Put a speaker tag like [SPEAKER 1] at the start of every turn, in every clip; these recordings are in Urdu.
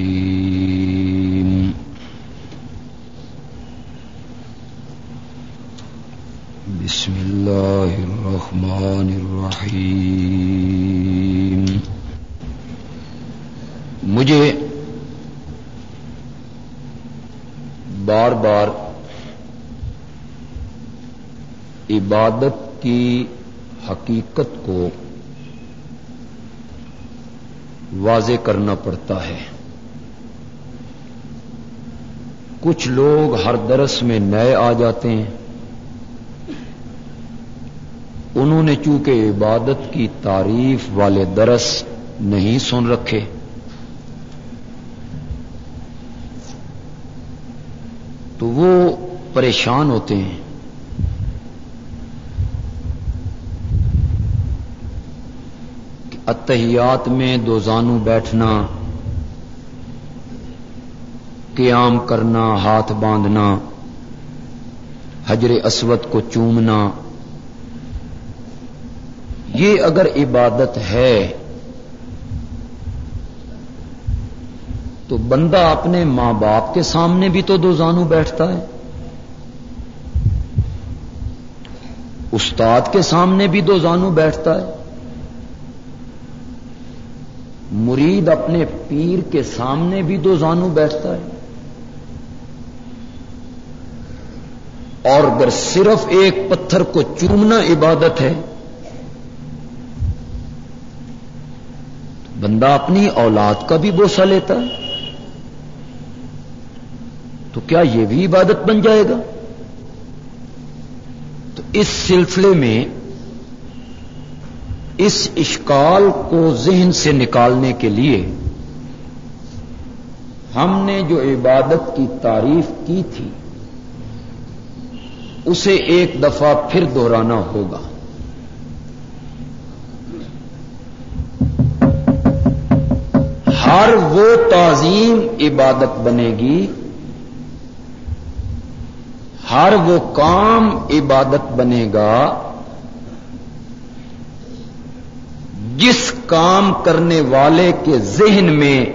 [SPEAKER 1] الرجيم. بسم الله الرحمن الرحيم. مجھے بار بار عبادت کی حقیقت کو واضح کرنا پڑتا ہے۔ کچھ لوگ ہر درس میں نئے آ جاتے ہیں۔ انہوں نے چونکہ عبادت کی تعریف والے درس نہیں سن رکھے۔ تو وہ پریشان ہوتے ہیں۔ اتحیات میں دو زانو بیٹھنا قیام کرنا، ہاتھ باندھنا، حجر اسود کو چومنا۔ یہ اگر عبادت ہے، تو بندہ اپنے ماں باپ کے سامنے بھی تو دو زانو بیٹھتا ہے۔ استاد کے سامنے بھی دو زانو بیٹھتا ہے۔ مرید اپنے پیر کے سامنے بھی دو زانو بیٹھتا ہے۔ اور اگر صرف ایک پتھر کو چومنا عبادت ہے، بندہ اپنی اولاد کا بھی بوسا لیتا ہے، تو کیا یہ بھی عبادت بن جائے گا؟ تو اس سلسلے میں اس اشکال کو ذہن سے نکالنے کے لیے ہم نے جو عبادت کی تعریف کی تھی اسے ایک دفعہ پھر دوہرانا ہوگا۔ ہر وہ تعظیم عبادت بنے گی۔ ہر وہ کام عبادت بنے گا۔ جس کام کرنے والے کے ذہن میں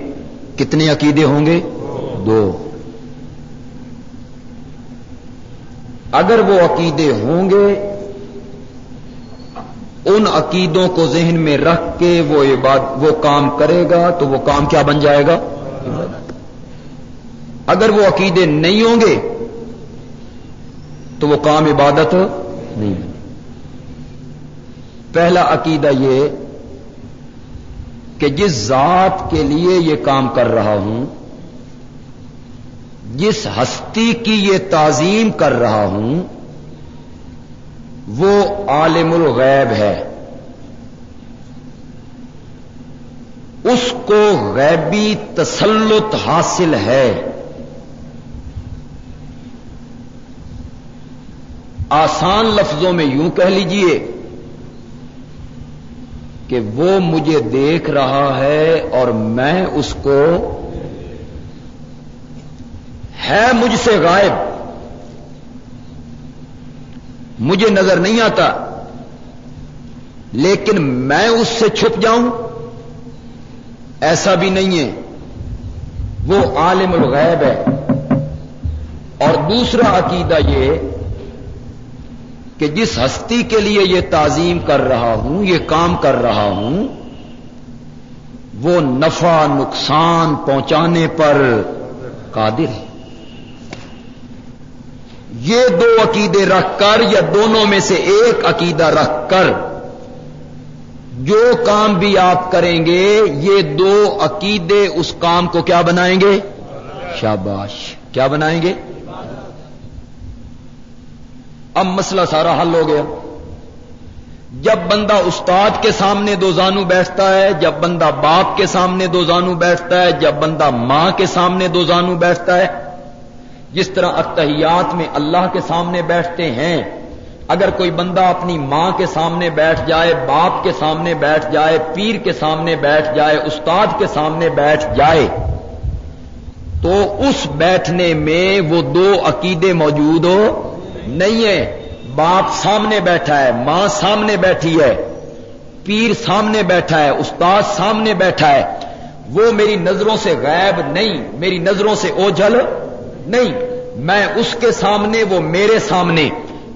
[SPEAKER 1] کتنے عقیدے ہوں گے؟ دو۔ اگر وہ عقیدے ہوں گے، ان عقیدوں کو ذہن میں رکھ کے وہ وہ کام کرے گا تو وہ کام کیا بن جائے گا؟ اگر وہ عقیدے نہیں ہوں گے تو وہ کام عبادت نہیں پہلا عقیدہ یہ کہ جس ذات کے لیے یہ کام کر رہا ہوں جس ہستی کی یہ تعظیم کر رہا ہوں، وہ عالم الغیب ہے۔ اس کو غیبی تسلط حاصل ہے۔ آسان لفظوں میں یوں کہہ لیجیے کہ وہ مجھے دیکھ رہا ہے اور میں اس کو ہے مجھ سے غائب۔ مجھے نظر نہیں آتا، لیکن میں اس سے چھپ جاؤں۔ ایسا بھی نہیں ہے۔ وہ عالم الغیب ہے۔ اور دوسرا عقیدہ یہ کہ جس ہستی کے لیے یہ تعظیم کر رہا ہوں، یہ کام کر رہا ہوں، وہ نفع نقصان پہنچانے پر قادر ہے۔ یہ دو عقیدے رکھ کر یا دونوں میں سے ایک عقیدہ رکھ کر جو کام بھی آپ کریں گے، یہ دو عقیدے اس کام کو کیا بنائیں گے؟ شاباش۔ کیا بنائیں گے؟ اب مسئلہ سارا حل ہو گیا۔ جب بندہ استاد کے سامنے دو زانو بیٹھتا ہے، جب بندہ باپ کے سامنے دو زانو بیٹھتا ہے، جب بندہ ماں کے سامنے دو زانو بیٹھتا ہے جس طرح اتحیات میں اللہ کے سامنے بیٹھتے ہیں، اگر کوئی بندہ اپنی ماں کے سامنے بیٹھ جائے، باپ کے سامنے بیٹھ جائے، پیر کے سامنے بیٹھ جائے، استاد کے سامنے بیٹھ جائے، تو اس بیٹھنے میں وہ دو عقیدے موجود ہو، نہیں ہے، باپ سامنے بیٹھا ہے، ماں سامنے بیٹھی ہے، پیر سامنے بیٹھا ہے، استاد سامنے بیٹھا ہے، وہ میری نظروں سے غائب نہیں، میری نظروں سے اوجھل نہیں، میں اس کے سامنے، وہ میرے سامنے۔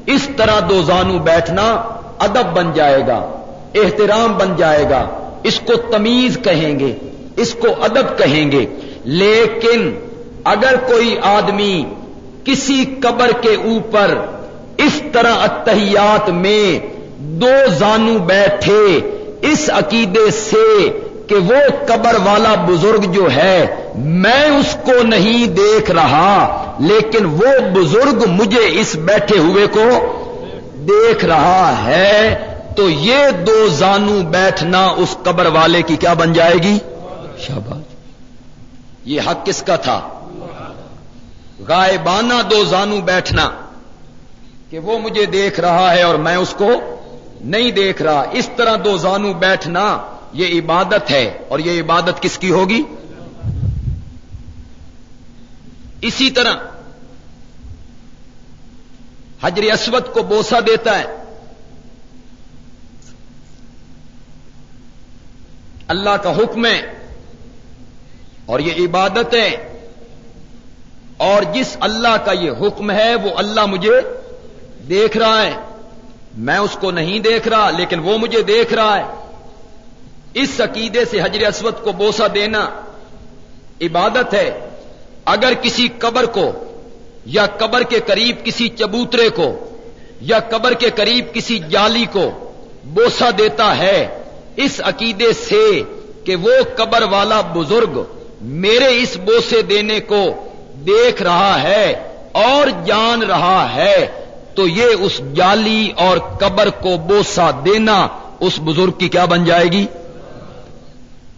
[SPEAKER 1] اس طرح دو زانو بیٹھنا ادب بن جائے گا، احترام بن جائے گا۔ اس کو تمیز کہیں گے، اس کو ادب کہیں گے۔ لیکن اگر کوئی آدمی کسی قبر کے اوپر اس طرح اتحیات میں دو زانو بیٹھے، اس عقیدے سے کہ وہ قبر والا بزرگ جو ہے میں اس کو نہیں دیکھ رہا، لیکن وہ بزرگ مجھے اس بیٹھے ہوئے کو دیکھ رہا ہے۔ تو یہ دو زانو بیٹھنا اس قبر والے کی کیا بن جائے گی؟ شاباش۔ یہ حق کس کا تھا؟ غائبانہ دو زانو بیٹھنا کہ وہ مجھے دیکھ رہا ہے اور میں اس کو نہیں دیکھ رہا۔ اس طرح دو زانو بیٹھنا یہ عبادت ہے اور یہ عبادت کس کی ہوگی؟ اسی طرح حجر اسود کو بوسا دیتا ہے۔ اللہ کا حکم ہے اور یہ عبادت ہے۔ اور جس اللہ کا یہ حکم ہے وہ اللہ مجھے دیکھ رہا ہے۔ میں اس کو نہیں دیکھ رہا لیکن وہ مجھے دیکھ رہا ہے۔ اس عقیدے سے حجر اسود کو بوسا دینا عبادت ہے۔ اگر کسی قبر کو یا قبر کے قریب کسی چبوترے کو یا قبر کے قریب کسی جالی کو بوسا دیتا ہے، اس عقیدے سے کہ وہ قبر والا بزرگ میرے اس بوسے دینے کو دیکھ رہا ہے اور جان رہا ہے، تو یہ اس جالی اور قبر کو بوسا دینا اس بزرگ کی کیا بن جائے گی؟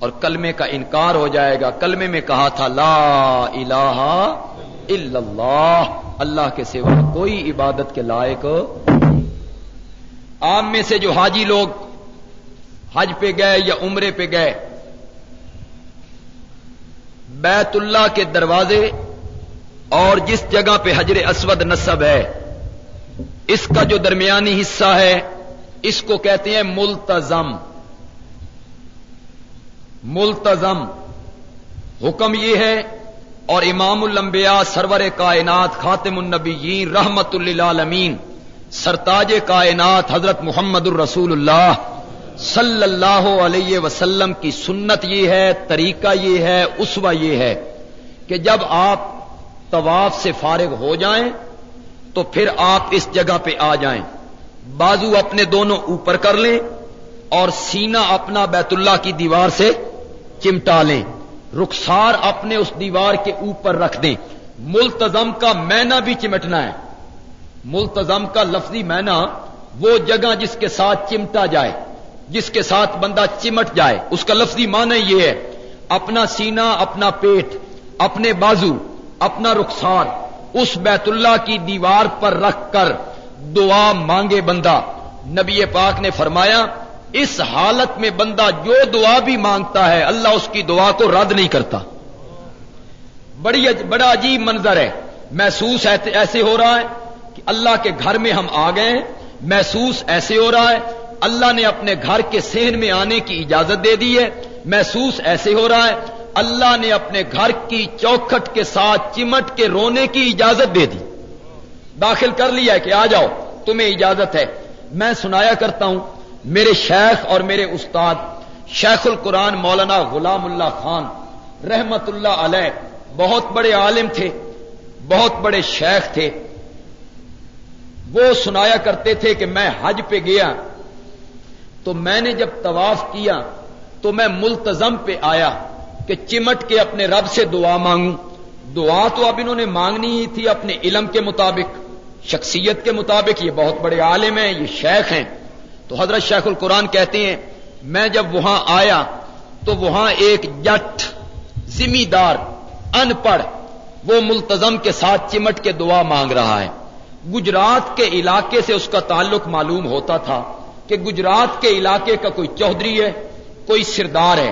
[SPEAKER 1] اور کلمے کا انکار ہو جائے گا۔ کلمے میں کہا تھا، لا الہ الا اللہ۔ اللہ کے سوا کوئی عبادت کے لائق عام میں سے جو حاجی لوگ حج پہ گئے یا عمرے پہ گئے، بیت اللہ کے دروازے اور جس جگہ پہ حجر اسود نصب ہے، اس کا جو درمیانی حصہ ہے، اس کو کہتے ہیں ملتظم ملتظم حکم یہ ہے، اور امام الانبیاء سرور کائنات خاتم النبیین رحمت للعالمین، سرتاج کائنات حضرت محمد الرسول اللہ صلی اللہ علیہ وسلم کی سنت یہ ہے، طریقہ یہ ہے اسوا یہ ہے کہ جب آپ طواف سے فارغ ہو جائیں، تو پھر آپ اس جگہ پہ آ جائیں۔ بازو اپنے دونوں اوپر کر لیں، اور سینہ اپنا بیت اللہ کی دیوار سے چمٹا لیں رخسار اپنے اس دیوار کے اوپر رکھ دیں۔ ملتظم کا مینا بھی چمٹنا ہے۔ ملتظم کا لفظی مینا وہ جگہ جس کے ساتھ چمٹا جائے، جس کے ساتھ بندہ چمٹ جائے۔ اس کا لفظی معنی یہ ہے، اپنا سینہ، اپنا پیٹ، اپنے بازو، اپنا رخسار، اس بیت اللہ کی دیوار پر رکھ کر دعا مانگے بندہ۔ نبی پاک نے فرمایا اس حالت میں بندہ جو دعا بھی مانگتا ہے، اللہ اس کی دعا کو رد نہیں کرتا۔ بڑی بڑا عجیب منظر ہے۔ محسوس ایسے ہو رہا ہے کہ اللہ کے گھر میں ہم آ گئے ہیں۔ محسوس ایسے ہو رہا ہے۔ اللہ نے اپنے گھر کے سہن میں آنے کی اجازت دے دی ہے۔ محسوس ایسے ہو رہا ہے۔ اللہ نے اپنے گھر کی چوکھٹ کے ساتھ چمٹ کے رونے کی اجازت دے دی۔ داخل کر لیا ہے کہ آ جاؤ، تمہیں اجازت ہے۔ میں سنایا کرتا ہوں۔ میرے شیخ اور میرے استاد شیخ القرآن مولانا غلام اللہ خان رحمت اللہ علیہ بہت بڑے عالم تھے، بہت بڑے شیخ تھے۔ وہ سنایا کرتے تھے کہ میں حج پہ گیا تو میں نے جب طواف کیا تو میں ملتظم پہ آیا کہ چمٹ کے اپنے رب سے دعا مانگوں۔ دعا تو اب انہوں نے مانگنی ہی تھی اپنے علم کے مطابق، شخصیت کے مطابق، یہ بہت بڑے عالم ہیں، یہ شیخ ہیں۔ تو حضرت شیخ القرآن کہتے ہیں، میں جب وہاں آیا تو وہاں ایک جٹ ذمہ دار ان پڑھ وہ ملتظم کے ساتھ چمٹ کے دعا مانگ رہا ہے۔ گجرات کے علاقے سے اس کا تعلق معلوم ہوتا تھا کہ گجرات کے علاقے کا کوئی چودھری ہے، کوئی سردار ہے۔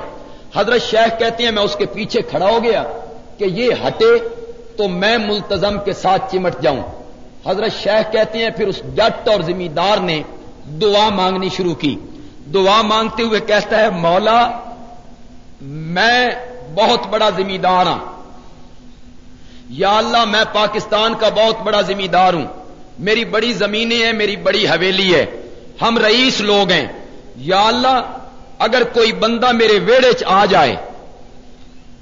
[SPEAKER 1] حضرت شیخ کہتے ہیں، میں اس کے پیچھے کھڑا ہو گیا کہ یہ ہٹے تو میں ملتظم کے ساتھ چمٹ جاؤں۔ حضرت شیخ کہتے ہیں، پھر اس جٹ اور ذمہ دار نے دعا مانگنی شروع کی۔ دعا مانگتے ہوئے کہتا ہے، مولا، میں بہت بڑا ذمہ دار ہوں یا اللہ، میں پاکستان کا بہت بڑا ذمہ دار ہوں۔ میری بڑی زمینیں ہیں، میری بڑی حویلی ہے۔ ہم رئیس لوگ ہیں۔ یا اللہ، اگر کوئی بندہ میرے ویڑے چ آ جائے،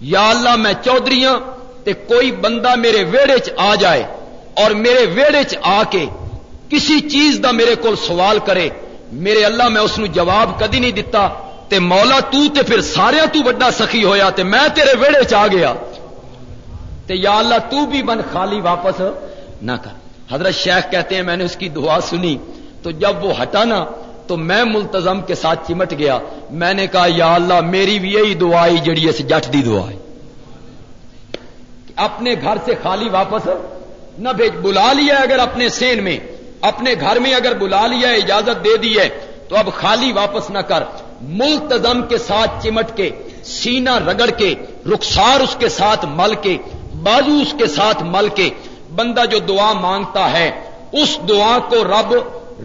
[SPEAKER 1] یا اللہ، میں چودھریاں تے کوئی بندہ میرے ویڑے چ آ جائے اور میرے ویڑے چ آ کے کسی چیز دا میرے کو سوال کرے، میرے اللہ میں اس جواب کدی نہیں دتا، تے مولا تو تے پھر سارے تو بڑا سخی ہویا، تے میں تیرے ویڑے چ آ گیا۔ تے یا اللہ تو بھی بن خالی واپس نہ کر۔ حضرت شیخ کہتے ہیں، میں نے اس کی دعا سنی۔ تو جب وہ ہٹا نا، تو میں ملتظم کے ساتھ چمٹ گیا۔ میں نے کہا، یا اللہ میری بھی یہی دعا آئی جڑی اس جٹ دی دعا ہے۔ اپنے گھر سے خالی واپس نہ بھیج، بلا لیا اگر اپنے سین میں۔ اپنے گھر میں اگر بلا لیا، اجازت دے دی ہے، تو اب خالی واپس نہ کر. ملتظم کے ساتھ چمٹ کے سینا رگڑ کے، رخسار اس کے ساتھ مل کے، بازو اس کے ساتھ مل کے، بندہ جو دعا مانگتا ہے، اس دعا کو رب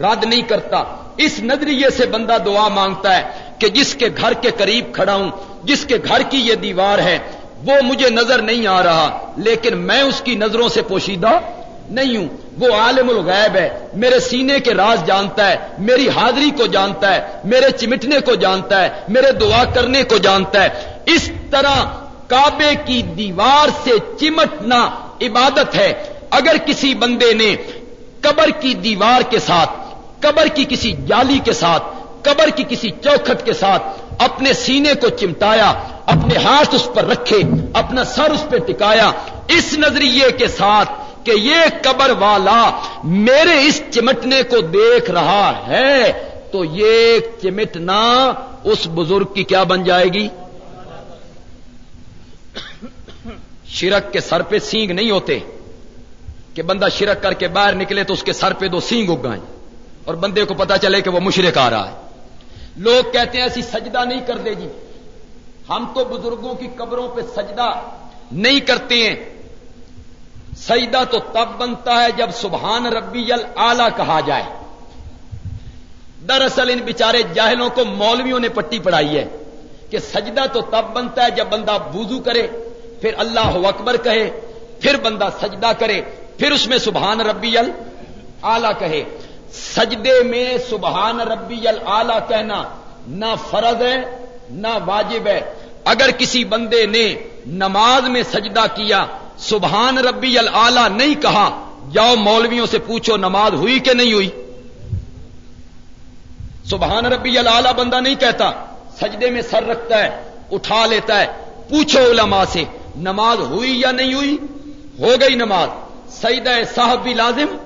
[SPEAKER 1] رد نہیں کرتا. اس نظریے سے بندہ دعا مانگتا ہے کہ جس کے گھر کے قریب کھڑا ہوں، جس کے گھر کی یہ دیوار ہے، وہ مجھے نظر نہیں آ رہا، لیکن میں اس کی نظروں سے پوشیدہ نہیں ہوں۔ وہ عالم الغیب ہے۔ میرے سینے کے راز جانتا ہے۔ میری حاضری کو جانتا ہے۔ میرے چمٹنے کو جانتا ہے۔ میرے دعا کرنے کو جانتا ہے۔ اس طرح کعبے کی دیوار سے چمٹنا عبادت ہے۔ اگر کسی بندے نے قبر کی دیوار کے ساتھ، قبر کی کسی جالی کے ساتھ، قبر کی کسی چوکھٹ کے ساتھ اپنے سینے کو چمٹایا، اپنے ہاتھ اس پر رکھے، اپنا سر اس پہ ٹکایا، اس نظریے کے ساتھ کہ یہ قبر والا میرے اس چمٹنے کو دیکھ رہا ہے، تو یہ چمٹنا اس بزرگ کی کیا بن جائے گی؟ شرک کے سر پہ سینگ نہیں ہوتے۔ کہ بندہ شرک کر کے باہر نکلے تو اس کے سر پہ دو سینگ اگ گئے اور بندے کو پتا چلے کہ وہ مشرق آ رہا ہے۔ لوگ کہتے ہیں ایسی سجدہ نہیں کر دے جی ہم تو بزرگوں کی قبروں پہ سجدہ نہیں کرتے ہیں۔ سجدہ تو تب بنتا ہے جب سبحان ربی آلہ کہا جائے۔ دراصل ان بیچارے جاہلوں کو مولویوں نے پٹی پڑھائی ہے کہ سجدہ تو تب بنتا ہے جب بندہ بوزو کرے، پھر اللہ اکبر کہے، پھر بندہ سجدہ کرے، پھر اس میں سبحان ربی آلہ کہے۔ سجدے میں سبحان ربی آلہ کہنا نہ فرض ہے، نہ واجب ہے۔ اگر کسی بندے نے نماز میں سجدہ کیا سبحان ربی اللہ نہیں کہا، جاؤ مولویوں سے پوچھو نماز ہوئی کہ نہیں ہوئی؟ سبحان ربی اللہ بندہ نہیں کہتا، سجدے میں سر رکھتا ہے، اٹھا لیتا ہے، پوچھو علماء سے نماز ہوئی یا نہیں ہوئی؟ ہو گئی نماز۔ سعید صاحب بھی لازم؟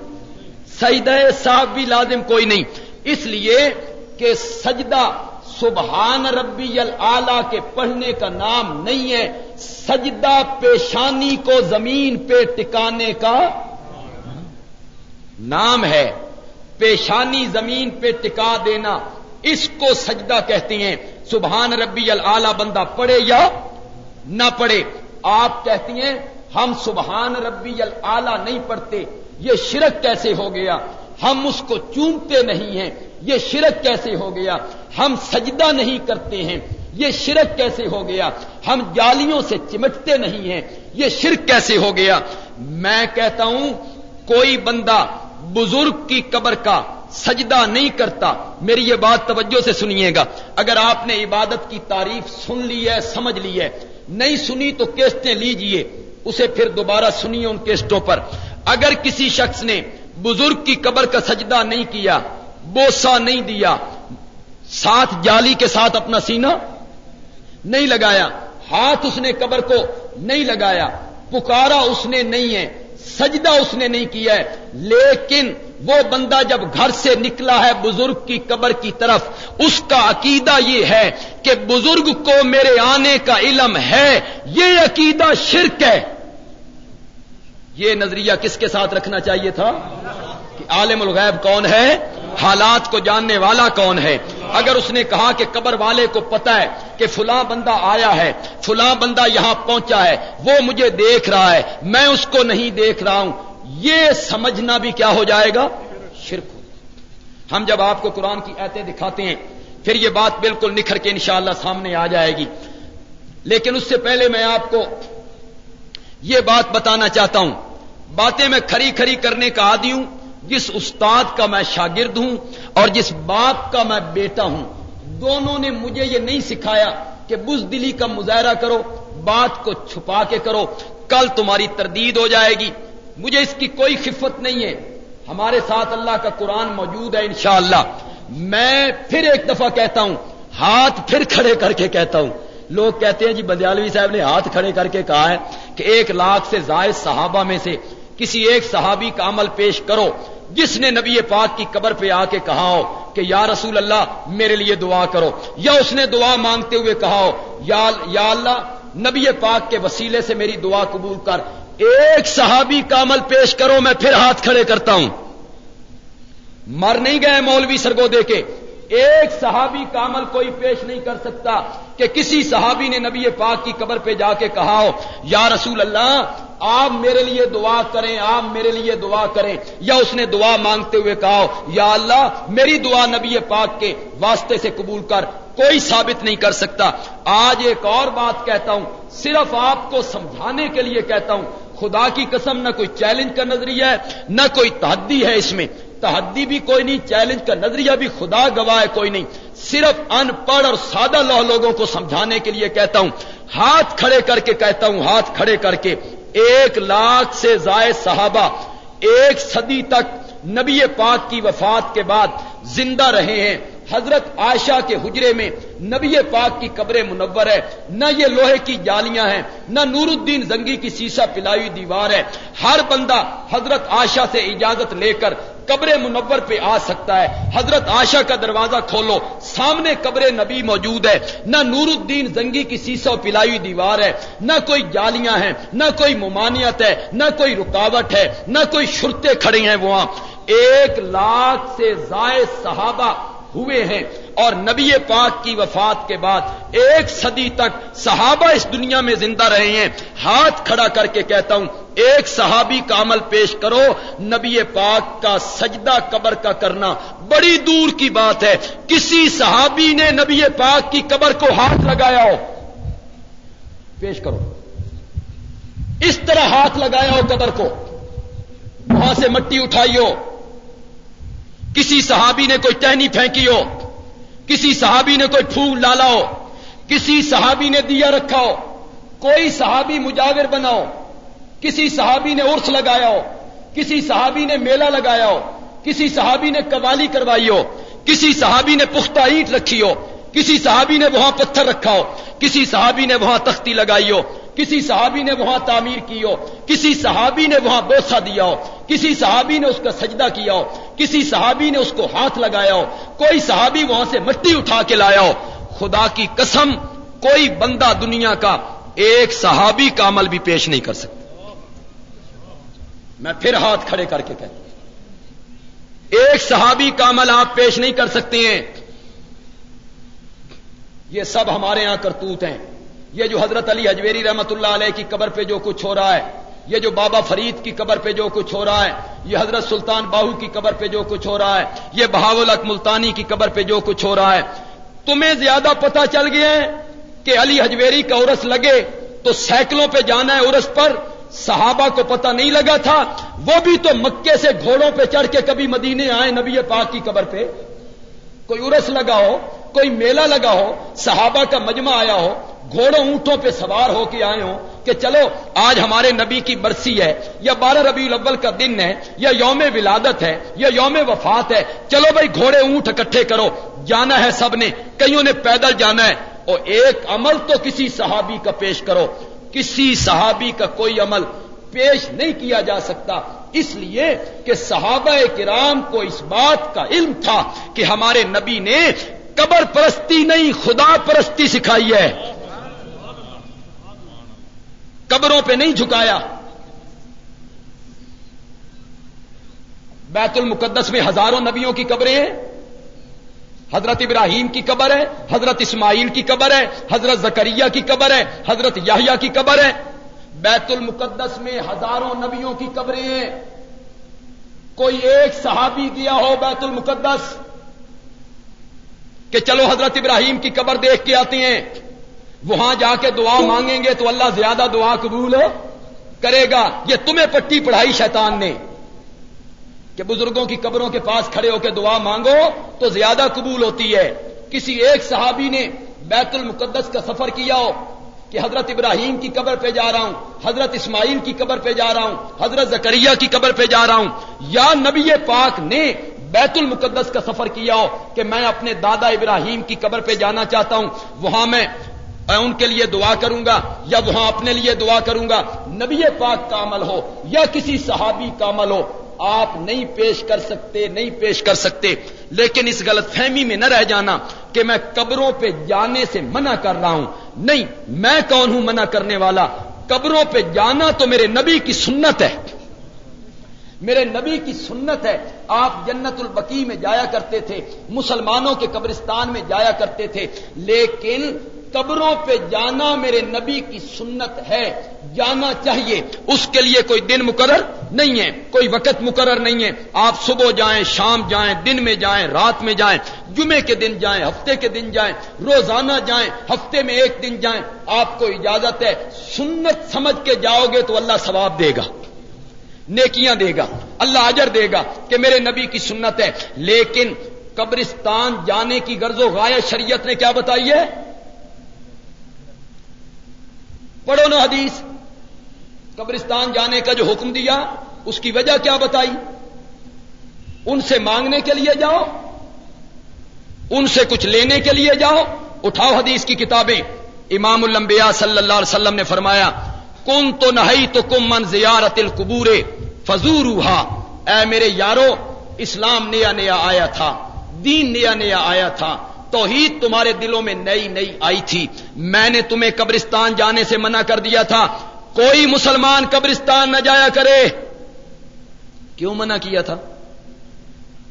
[SPEAKER 1] سعید صاحب بھی لازم کوئی نہیں۔ اس لیے کہ سجدہ سبحان ربی اللہ کے پڑھنے کا نام نہیں ہے، سجدہ پیشانی کو زمین پہ ٹکانے کا نام ہے۔ پیشانی زمین پہ ٹکا دینا، اس کو سجدہ کہتے ہیں۔ سبحان ربی اللہ بندہ پڑھے یا نہ پڑھے؟ آپ کہتی ہیں، ہم سبحان ربی اللہ نہیں پڑھتے۔ یہ شرک کیسے ہو گیا؟ ہم اس کو چومتے نہیں ہیں۔ یہ شرک کیسے ہو گیا؟ ہم سجدہ نہیں کرتے ہیں۔ یہ شرک کیسے ہو گیا؟ ہم جالیوں سے چمٹتے نہیں ہیں۔ یہ شرک کیسے ہو گیا؟ میں کہتا ہوں، کوئی بندہ بزرگ کی قبر کا سجدہ نہیں کرتا، میری یہ بات توجہ سے سنیے گا۔ اگر آپ نے عبادت کی تعریف سن لی ہے، سمجھ لی ہے، نہیں سنی تو کیسٹیں لیجیے۔ اسے پھر دوبارہ سنیے ان کیسٹوں پر۔ اگر کسی شخص نے بزرگ کی قبر کا سجدہ نہیں کیا بوسا نہیں دیا، ساتھ جالی کے ساتھ اپنا سینہ نہیں لگایا، ہاتھ اس نے قبر کو نہیں لگایا، پکارا اس نے نہیں ہے، سجدہ اس نے نہیں کیا ہے، لیکن وہ بندہ جب گھر سے نکلا ہے بزرگ کی قبر کی طرف، اس کا عقیدہ یہ ہے کہ بزرگ کو میرے آنے کا علم ہے، یہ عقیدہ شرک ہے۔ یہ نظریہ کس کے ساتھ رکھنا چاہیے تھا؟ کہ عالم الغیب کون ہے؟ حالات کو جاننے والا کون ہے؟ اگر اس نے کہا کہ قبر والے کو پتا ہے کہ فلاں بندہ آیا ہے، فلاں بندہ یہاں پہنچا ہے، وہ مجھے دیکھ رہا ہے، میں اس کو نہیں دیکھ رہا ہوں، یہ سمجھنا بھی کیا ہو جائے گا؟ شرک ہم جب آپ کو قرآن کی ایتیں دکھاتے ہیں، پھر یہ بات بالکل نکھر کے انشاءاللہ سامنے آ جائے گی۔ لیکن اس سے پہلے میں آپ کو یہ بات بتانا چاہتا ہوں۔ باتیں میں کھری کھری کرنے کا عادی ہوں۔ جس استاد کا میں شاگرد ہوں اور جس باپ کا میں بیٹا ہوں، دونوں نے مجھے یہ نہیں سکھایا کہ بزدلی کا مظاہرہ کرو، بات کو چھپا کے کرو، کل تمہاری تردید ہو جائے گی۔ مجھے اس کی کوئی خفت نہیں ہے۔ ہمارے ساتھ اللہ کا قرآن موجود ہے انشاءاللہ۔ میں پھر ایک دفعہ کہتا ہوں، ہاتھ پھر کھڑے کر کے کہتا ہوں۔ لوگ کہتے ہیں جی بدیالوی صاحب نے ہاتھ کھڑے کر کے کہا ہے کہ ایک لاکھ سے زائد صحابہ میں سے کسی ایک صحابی کا عمل پیش کرو۔ جس نے نبی پاک کی قبر پہ آ کے کہا ہو کہ یا رسول اللہ میرے لیے دعا کرو، یا اس نے دعا مانگتے ہوئے کہا ہو، یا اللہ، نبی پاک کے وسیلے سے میری دعا قبول کر۔ ایک صحابی کا عمل پیش کرو، میں پھر ہاتھ کھڑے کرتا ہوں۔ مر نہیں گئے مولوی سرگو دے کے۔ ایک صحابی کا عمل کوئی پیش نہیں کر سکتا کہ کسی صحابی نے نبی پاک کی قبر پہ جا کے کہا ہو، یا رسول اللہ، آپ میرے لیے دعا کریں، آپ میرے لیے دعا کریں، یا اس نے دعا مانگتے ہوئے کہا ہو، یا اللہ، میری دعا نبی پاک کے واسطے سے قبول کر، کوئی ثابت نہیں کر سکتا۔ آج ایک اور بات کہتا ہوں، صرف آپ کو سمجھانے کے لیے کہتا ہوں، خدا کی قسم، نہ کوئی چیلنج کا نظریہ ہے، نہ کوئی تحدی ہے اس میں۔ تحدی بھی کوئی نہیں، چیلنج کا نظریہ بھی خدا گواہ کوئی نہیں۔ صرف ان پڑھ اور سادہ لوہ لوگوں کو سمجھانے کے لیے کہتا ہوں۔ ہاتھ کھڑے کر کے کہتا ہوں، ہاتھ کھڑے کر کے۔ ایک لاکھ سے زائد صحابہ ایک صدی تک نبی پاک کی وفات کے بعد زندہ رہے ہیں۔ حضرت عائشہ کے حجرے میں نبی پاک کی قبر منور ہے، نہ یہ لوہے کی جالیاں ہیں، نہ نور الدین زنگی کی سیسا پلائی دیوار ہے۔ ہر بندہ حضرت عائشہ سے اجازت لے کر قبر منور پہ آ سکتا ہے۔ حضرت عائشہ کا دروازہ کھولو، سامنے قبر نبی موجود ہے۔ نہ نور الدین زنگی کی سیسا پلائی دیوار ہے، نہ کوئی جالیاں ہیں، نہ کوئی ممانعت ہے، نہ کوئی رکاوٹ ہے، نہ کوئی شرطیں کھڑی ہیں وہاں۔ ایک لاکھ سے زائد صحابہ ہوئے ہیں اور نبی پاک کی وفات کے بعد ایک صدی تک صحابہ اس دنیا میں زندہ رہے ہیں۔ ہاتھ کھڑا کر کے کہتا ہوں، ایک صحابی کا عمل پیش کرو، نبی پاک کا سجدہ قبر کا کرنا بڑی دور کی بات ہے۔ کسی صحابی نے نبی پاک کی قبر کو ہاتھ لگایا ہو، پیش کرو۔ اس طرح ہاتھ لگایا ہو قبر کو، وہاں سے مٹی اٹھائی ہو۔ کسی صحابی نے کوئی ٹہنی پھینکی ہو، کسی صحابی نے کوئی پھول ڈالا ہو، کسی صحابی نے دیا رکھا ہو، کوئی صحابی مجاور بناؤ کسی صحابی نے عرس لگایا ہو، کسی صحابی نے میلہ لگایا ہو، کسی صحابی نے قوالی کروائی ہو، کسی صحابی نے پختہ اینٹ رکھی ہو، کسی صحابی نے وہاں پتھر رکھا ہو، کسی صحابی نے وہاں تختی لگائی ہو کسی صحابی نے وہاں تعمیر کی ہو، کسی صحابی نے وہاں بوسا دیا ہو، کسی صحابی نے اس کا سجدہ کیا ہو، کسی صحابی نے اس کو ہاتھ لگایا ہو، کوئی صحابی وہاں سے مٹی اٹھا کے لایا ہو۔ خدا کی قسم، کوئی بندہ دنیا کا ایک صحابی کا عمل بھی پیش نہیں کر سکتا۔ میں پھر ہاتھ کھڑے کر کے کہتا ہوں۔ ایک صحابی کا عمل آپ پیش نہیں کر سکتے ہیں۔ یہ سب ہمارے یہاں کرتوت ہیں۔ یہ جو حضرت علی حجویری رحمت اللہ علیہ کی قبر پہ جو کچھ ہو رہا ہے، یہ جو بابا فرید کی قبر پہ جو کچھ ہو رہا ہے، یہ حضرت سلطان باہو کی قبر پہ جو کچھ ہو رہا ہے، یہ بہاول ملتانی کی قبر پہ جو کچھ ہو رہا ہے۔ تمہیں زیادہ پتا چل گیا ہے کہ علی حجویری کا عرس لگے تو سائیکلوں پہ جانا ہے عرس پر، صحابہ کو پتہ نہیں لگا تھا۔ وہ بھی تو مکے سے گھوڑوں پہ چڑھ کے کبھی مدینے آئے نبی پاک کی قبر پہ۔ کوئی عرس لگا ہو، کوئی میلہ لگا ہو، صحابہ کا مجمع آیا ہو گھوڑوں اونٹوں پہ سوار ہو کے آئے ہوں کہ چلو، آج ہمارے نبی کی برسی ہے، یا بارہ ربی الاول کا دن ہے، یا یوم ولادت ہے، یا یوم وفات ہے، چلو بھائی گھوڑے اونٹ اکٹھے کرو، جانا ہے سب نے، کئیوں نے پیدل جانا ہے؟ اور ایک عمل تو کسی صحابی کا پیش کرو، کسی صحابی کا کوئی عمل پیش نہیں کیا جا سکتا۔ اس لیے کہ صحابہ کرام کو اس بات کا علم تھا کہ ہمارے نبی نے قبر پرستی نہیں، خدا پرستی سکھائی ہے۔ قبروں پہ نہیں جھکایا۔ بیت المقدس میں ہزاروں نبیوں کی قبریں ہیں۔ حضرت ابراہیم کی قبر ہے، حضرت اسماعیل کی قبر ہے، حضرت زکریہ کی قبر ہے، حضرت یاہیا کی قبر ہے۔ بیت المقدس میں ہزاروں نبیوں کی قبریں ہیں۔ کوئی ایک صحابی گیا ہو بیت المقدس کہ چلو حضرت ابراہیم کی قبر دیکھ کے آتے ہیں۔ وہاں جا کے دعا مانگیں گے تو اللہ زیادہ دعا قبول کرے گا۔ یہ تمہیں پٹی پڑھائی شیطان نے کہ بزرگوں کی قبروں کے پاس کھڑے ہو کے دعا مانگو تو زیادہ قبول ہوتی ہے۔ کسی ایک صحابی نے بیت المقدس کا سفر کیا ہو کہ حضرت ابراہیم کی قبر پہ جا رہا ہوں حضرت اسماعیل کی قبر پہ جا رہا ہوں حضرت زکریہ کی قبر پہ جا رہا ہوں۔ یا نبی پاک نے بیت المقدس کا سفر کیا ہو کہ میں اپنے دادا ابراہیم کی قبر پہ جانا چاہتا ہوں وہاں میں ان کے لیے دعا کروں گا یا وہاں اپنے لیے دعا کروں گا نبی پاک کا عمل ہو یا کسی صحابی کا عمل ہو، آپ نہیں پیش کر سکتے، نہیں پیش کر سکتے۔ لیکن اس غلط فہمی میں نہ رہ جانا کہ میں قبروں پہ جانے سے منع کر رہا ہوں۔ نہیں، میں کون ہوں منع کرنے والا؟ قبروں پہ جانا تو میرے نبی کی سنت ہے۔ میرے نبی کی سنت ہے۔ آپ جنت البقی میں جایا کرتے تھے، مسلمانوں کے قبرستان میں جایا کرتے تھے۔ لیکن قبروں پہ جانا میرے نبی کی سنت ہے، جانا چاہیے۔ اس کے لیے کوئی دن مقرر نہیں ہے، کوئی وقت مقرر نہیں ہے۔ آپ صبح جائیں، شام جائیں، دن میں جائیں، رات میں جائیں، جمعے کے دن جائیں، ہفتے کے دن جائیں، روزانہ جائیں، ہفتے میں ایک دن جائیں۔ آپ کو اجازت ہے، سنت سمجھ کے جاؤ گے تو اللہ ثواب دے گا، نیکیاں دے گا، اللہ اجر دے گا کہ میرے نبی کی سنت ہے۔ لیکن قبرستان جانے کی غرض و غایہ شریعت نے کیا بتائی ہے؟ پڑھو نا حدیث۔ قبرستان جانے کا جو حکم دیا، اس کی وجہ کیا بتائی؟ ان سے مانگنے کے لیے جاؤ، ان سے کچھ لینے کے لیے جاؤ۔ اٹھاؤ حدیث کی کتابیں۔ امام الانبیاء صلی اللہ علیہ وسلم نے فرمایا کن تو نہیں تو کم من زیارت القبورے فضور اے میرے یارو، اسلام نیا نیا آیا تھا، دین نیا نیا آیا تھا۔ توحید تمہارے دلوں میں نئی نئی آئی تھی۔ میں نے تمہیں قبرستان جانے سے منع کر دیا تھا۔ کوئی مسلمان قبرستان نہ جایا کرے۔ کیوں منع کیا تھا؟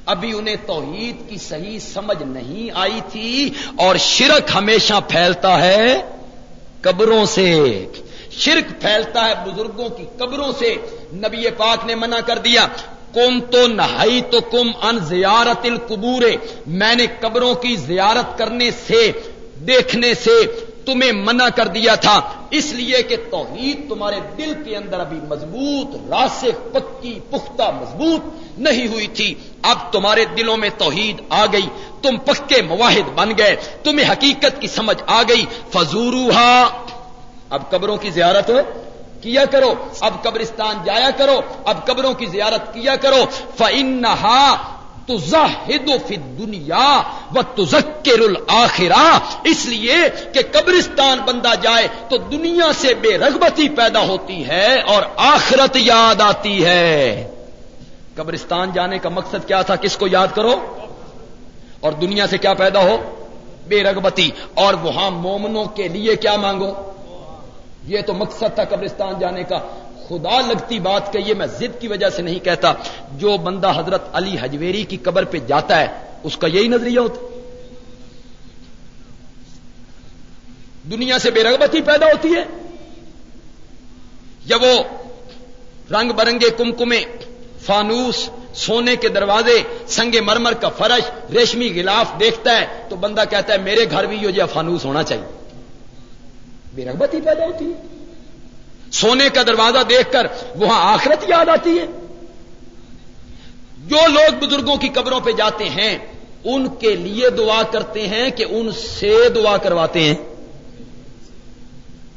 [SPEAKER 1] ابھی انہیں توحید کی صحیح سمجھ نہیں آئی تھی اور شرک ہمیشہ پھیلتا ہے قبروں سے۔ شرک پھیلتا ہے بزرگوں کی قبروں سے۔ نبی پاک نے منع کر دیا۔ کم تو نہائی تو کم ان زیارت القبور۔ میں نے قبروں کی زیارت کرنے سے، دیکھنے سے تمہیں منع کر دیا تھا۔ اس لیے کہ توحید تمہارے دل کے اندر ابھی مضبوط، راسخ، پکی، پختہ، مضبوط نہیں ہوئی تھی۔ اب تمہارے دلوں میں توحید آ گئی۔ تم پکے مواحد بن گئے۔ تمہیں حقیقت کی سمجھ آ گئی۔ فضوروہا۔ اب قبروں کی زیارت کیا کرو؟ اب قبرستان جایا کرو، اب قبروں کی زیارت کیا کرو۔ فنحا تو زاہد فی دنیا و تزکر الآخرا اس لیے کہ قبرستان بندہ جائے تو دنیا سے بے رغبتی پیدا ہوتی ہے اور آخرت یاد آتی ہے۔ قبرستان جانے کا مقصد کیا تھا؟ کس کو یاد کرو؟ اور دنیا سے کیا پیدا ہو؟ بے رغبتی۔ اور وہاں مومنوں کے لیے کیا مانگو؟ یہ تو مقصد تھا قبرستان جانے کا۔ خدا لگتی بات کہیے میں ضد کی وجہ سے نہیں کہتا۔ جو بندہ حضرت علی حجویری کی قبر پہ جاتا ہے، اس کا یہی نظریہ ہوتا۔ دنیا سے بے رغبتی پیدا ہوتی ہے۔ یا وہ رنگ برنگے کمکمے، فانوس، سونے کے دروازے سنگے مرمر کا فرش، ریشمی غلاف دیکھتا ہے تو بندہ کہتا ہے، میرے گھر بھی یہ فانوس ہونا چاہیے۔ بے رغبتی پیدا ہوتی ہے۔ سونے کا دروازہ دیکھ کر وہاں آخرت یاد آتی ہے۔ جو لوگ بزرگوں کی قبروں پہ جاتے ہیں، ان کے لیے دعا کرتے ہیں کہ ان سے دعا کرواتے ہیں۔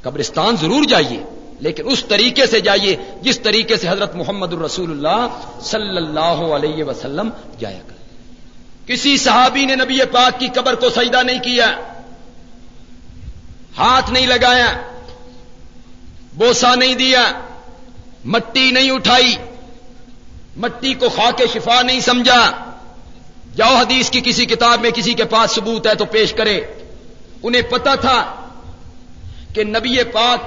[SPEAKER 1] قبرستان ضرور جائیے، لیکن اس طریقے سے جائیے جس طریقے سے حضرت محمد الرسول اللہ صلی اللہ علیہ وسلم جایا کر کسی صحابی نے نبی پاک کی قبر کو سجدہ نہیں کیا۔ ہاتھ نہیں لگایا بوسا نہیں دیا، مٹی نہیں اٹھائی، مٹی کو خا کے شفا نہیں سمجھا۔ جاؤ حدیث کی کسی کتاب میں کسی کے پاس ثبوت ہے تو پیش کرے۔ انہیں پتا تھا کہ نبی پاک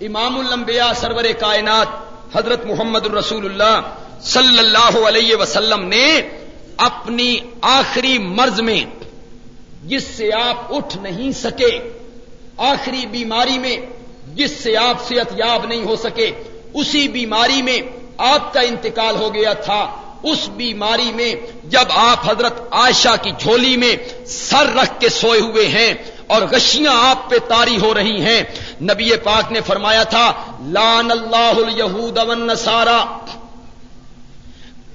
[SPEAKER 1] امام الانبیاء سرور کائنات حضرت محمد الرسول اللہ صلی اللہ علیہ وسلم نے اپنی آخری مرض میں جس سے آپ اٹھ نہیں سکے آخری بیماری میں جس سے آپ صحت یاب نہیں ہو سکے، اسی بیماری میں آپ کا انتقال ہو گیا تھا۔ اس بیماری میں جب آپ حضرت عائشہ کی جھولی میں سر رکھ کے سوئے ہوئے ہیں اور غشیاں آپ پہ تاری ہو رہی ہیں، نبی پاک نے فرمایا تھا لان اللہ الہود ون سارا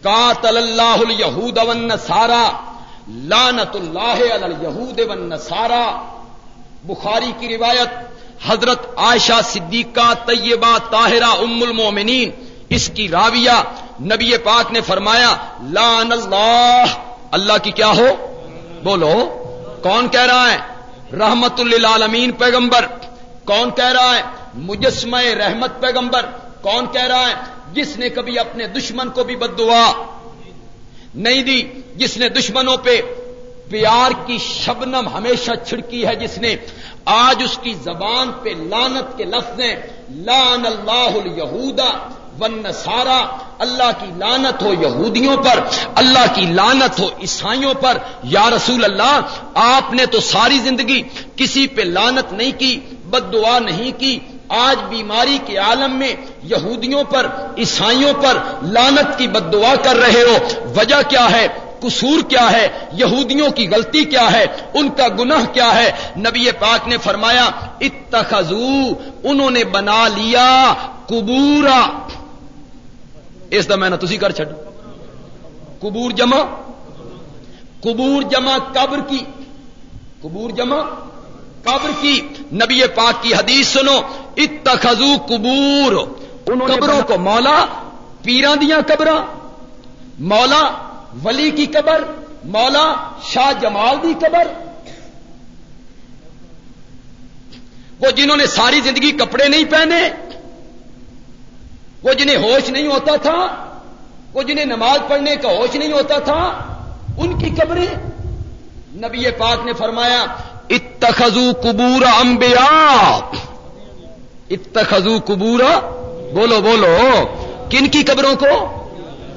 [SPEAKER 1] کاتل اللہ الہود ون سارا لانت اللہ الہود ون سارا بخاری کی روایت، حضرت عائشہ صدیقہ طیبہ طاہرہ ام المومنین، اس کی راویہ نبی پاک نے فرمایا لان اللہ اللہ کی کیا ہو؟ بولو، کون کہہ رہا ہے؟ رحمت للعالمین پیغمبر، کون کہہ رہا ہے؟ مجسمہ رحمت پیغمبر، کون کہہ رہا ہے؟ جس نے کبھی اپنے دشمن کو بھی بد دعا نہیں دی، جس نے دشمنوں پہ پیار کی شبنم ہمیشہ چھڑکی ہے جس نے آج اس کی زبان پہ لانت کے لفظ ہیں لان اللہ الہودا ون سارا اللہ کی لانت ہو یہودیوں پر، اللہ کی لانت ہو عیسائیوں پر، یا رسول اللہ، آپ نے تو ساری زندگی کسی پہ لانت نہیں کی بد دعا نہیں کی، آج بیماری کے عالم میں یہودیوں پر، عیسائیوں پر لانت کی بد دعا کر رہے ہو۔ وجہ کیا ہے؟ قصور کیا ہے؟ یہودیوں کی غلطی کیا ہے؟ ان کا گناہ کیا ہے؟ نبی پاک نے فرمایا اتخذو انہوں نے بنا لیا کبورا اس دا میں نہ تھی کر چڈ کبور جمع۔ کبور جمع قبر کی۔ کبور جمع قبر کی۔ نبی پاک کی حدیث سنو اتخذو کبور قبروں کو مولا پیران دیا قبر مولا ولی کی قبر، مولا شاہ جمال دی قبر۔ وہ جنہوں نے ساری زندگی کپڑے نہیں پہنے، وہ جنہیں ہوش نہیں ہوتا تھا، وہ جنہیں نماز پڑھنے کا ہوش نہیں ہوتا تھا، ان کی قبریں۔ نبی پاک نے فرمایا، اتخذو کبور امبیا اتخذو کبور بولو بولو۔ کن کی قبروں کو؟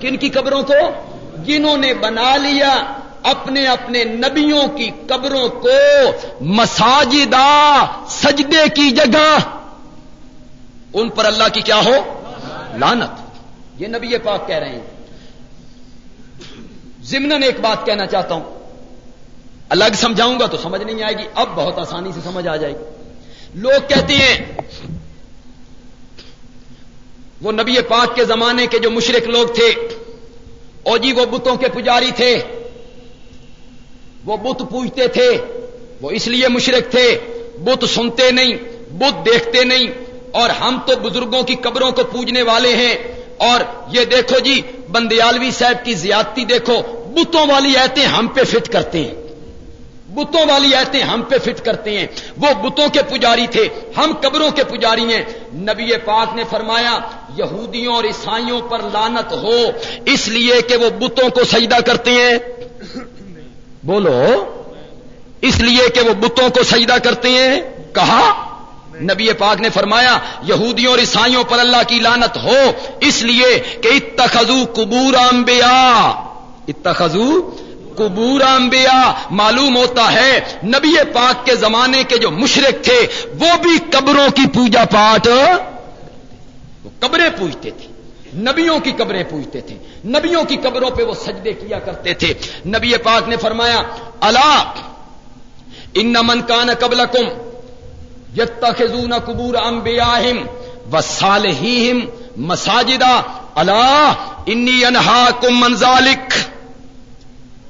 [SPEAKER 1] کن کی قبروں کو؟ جنہوں نے بنا لیا اپنے اپنے نبیوں کی قبروں کو، مساجدہ، سجدے کی جگہ۔ ان پر اللہ کی کیا ہو؟ لانت یہ نبی پاک کہہ رہے ہیں۔ ضمن ایک بات کہنا چاہتا ہوں۔ الگ سمجھاؤں گا تو سمجھ نہیں آئے گی۔ اب بہت آسانی سے سمجھ آ جائے گی۔ لوگ کہتے ہیں، وہ نبی پاک کے زمانے کے جو مشرق لوگ تھے او جی وہ بتوں کے پجاری تھے، وہ بت پوجتے تھے، وہ اس لیے مشرق تھے، بت سنتے نہیں، بت دیکھتے نہیں، اور ہم تو بزرگوں کی قبروں کو پوجنے والے ہیں۔ اور یہ دیکھو جی بندیالوی صاحب کی زیادتی دیکھو، بتوں والی ایتیں ہم پہ فٹ کرتے ہیں۔ بتوں والی ایتیں ہم پہ فٹ کرتے ہیں۔ وہ بتوں کے پجاری تھے، ہم قبروں کے پجاری ہیں۔ نبی پاک نے فرمایا، یہودیوں اور عیسائیوں پر لانت ہو، اس لیے کہ وہ بتوں کو سجدہ کرتے ہیں۔ بولو، اس لیے کہ وہ بتوں کو سجدہ کرتے ہیں۔ کہا، نبی پاک نے فرمایا، یہودیوں اور عیسائیوں پر اللہ کی لانت ہو، اس لیے کہ اتخذو قبور انبیاء۔ اتخذو قبور انبیاء معلوم ہوتا ہے، نبی پاک کے زمانے کے جو مشرق تھے، وہ بھی قبروں کی پوجا پاٹ وہ قبریں پوجتے تھے۔ نبیوں کی قبریں پوجتے تھے۔ نبیوں کی قبروں پہ وہ سجدے کیا کرتے تھے۔ نبی پاک نے فرمایا اللہ ان من کان قبل کم یتخذون قبور انبیاءہم و مساجدہ اللہ انی انہاکم من ذالک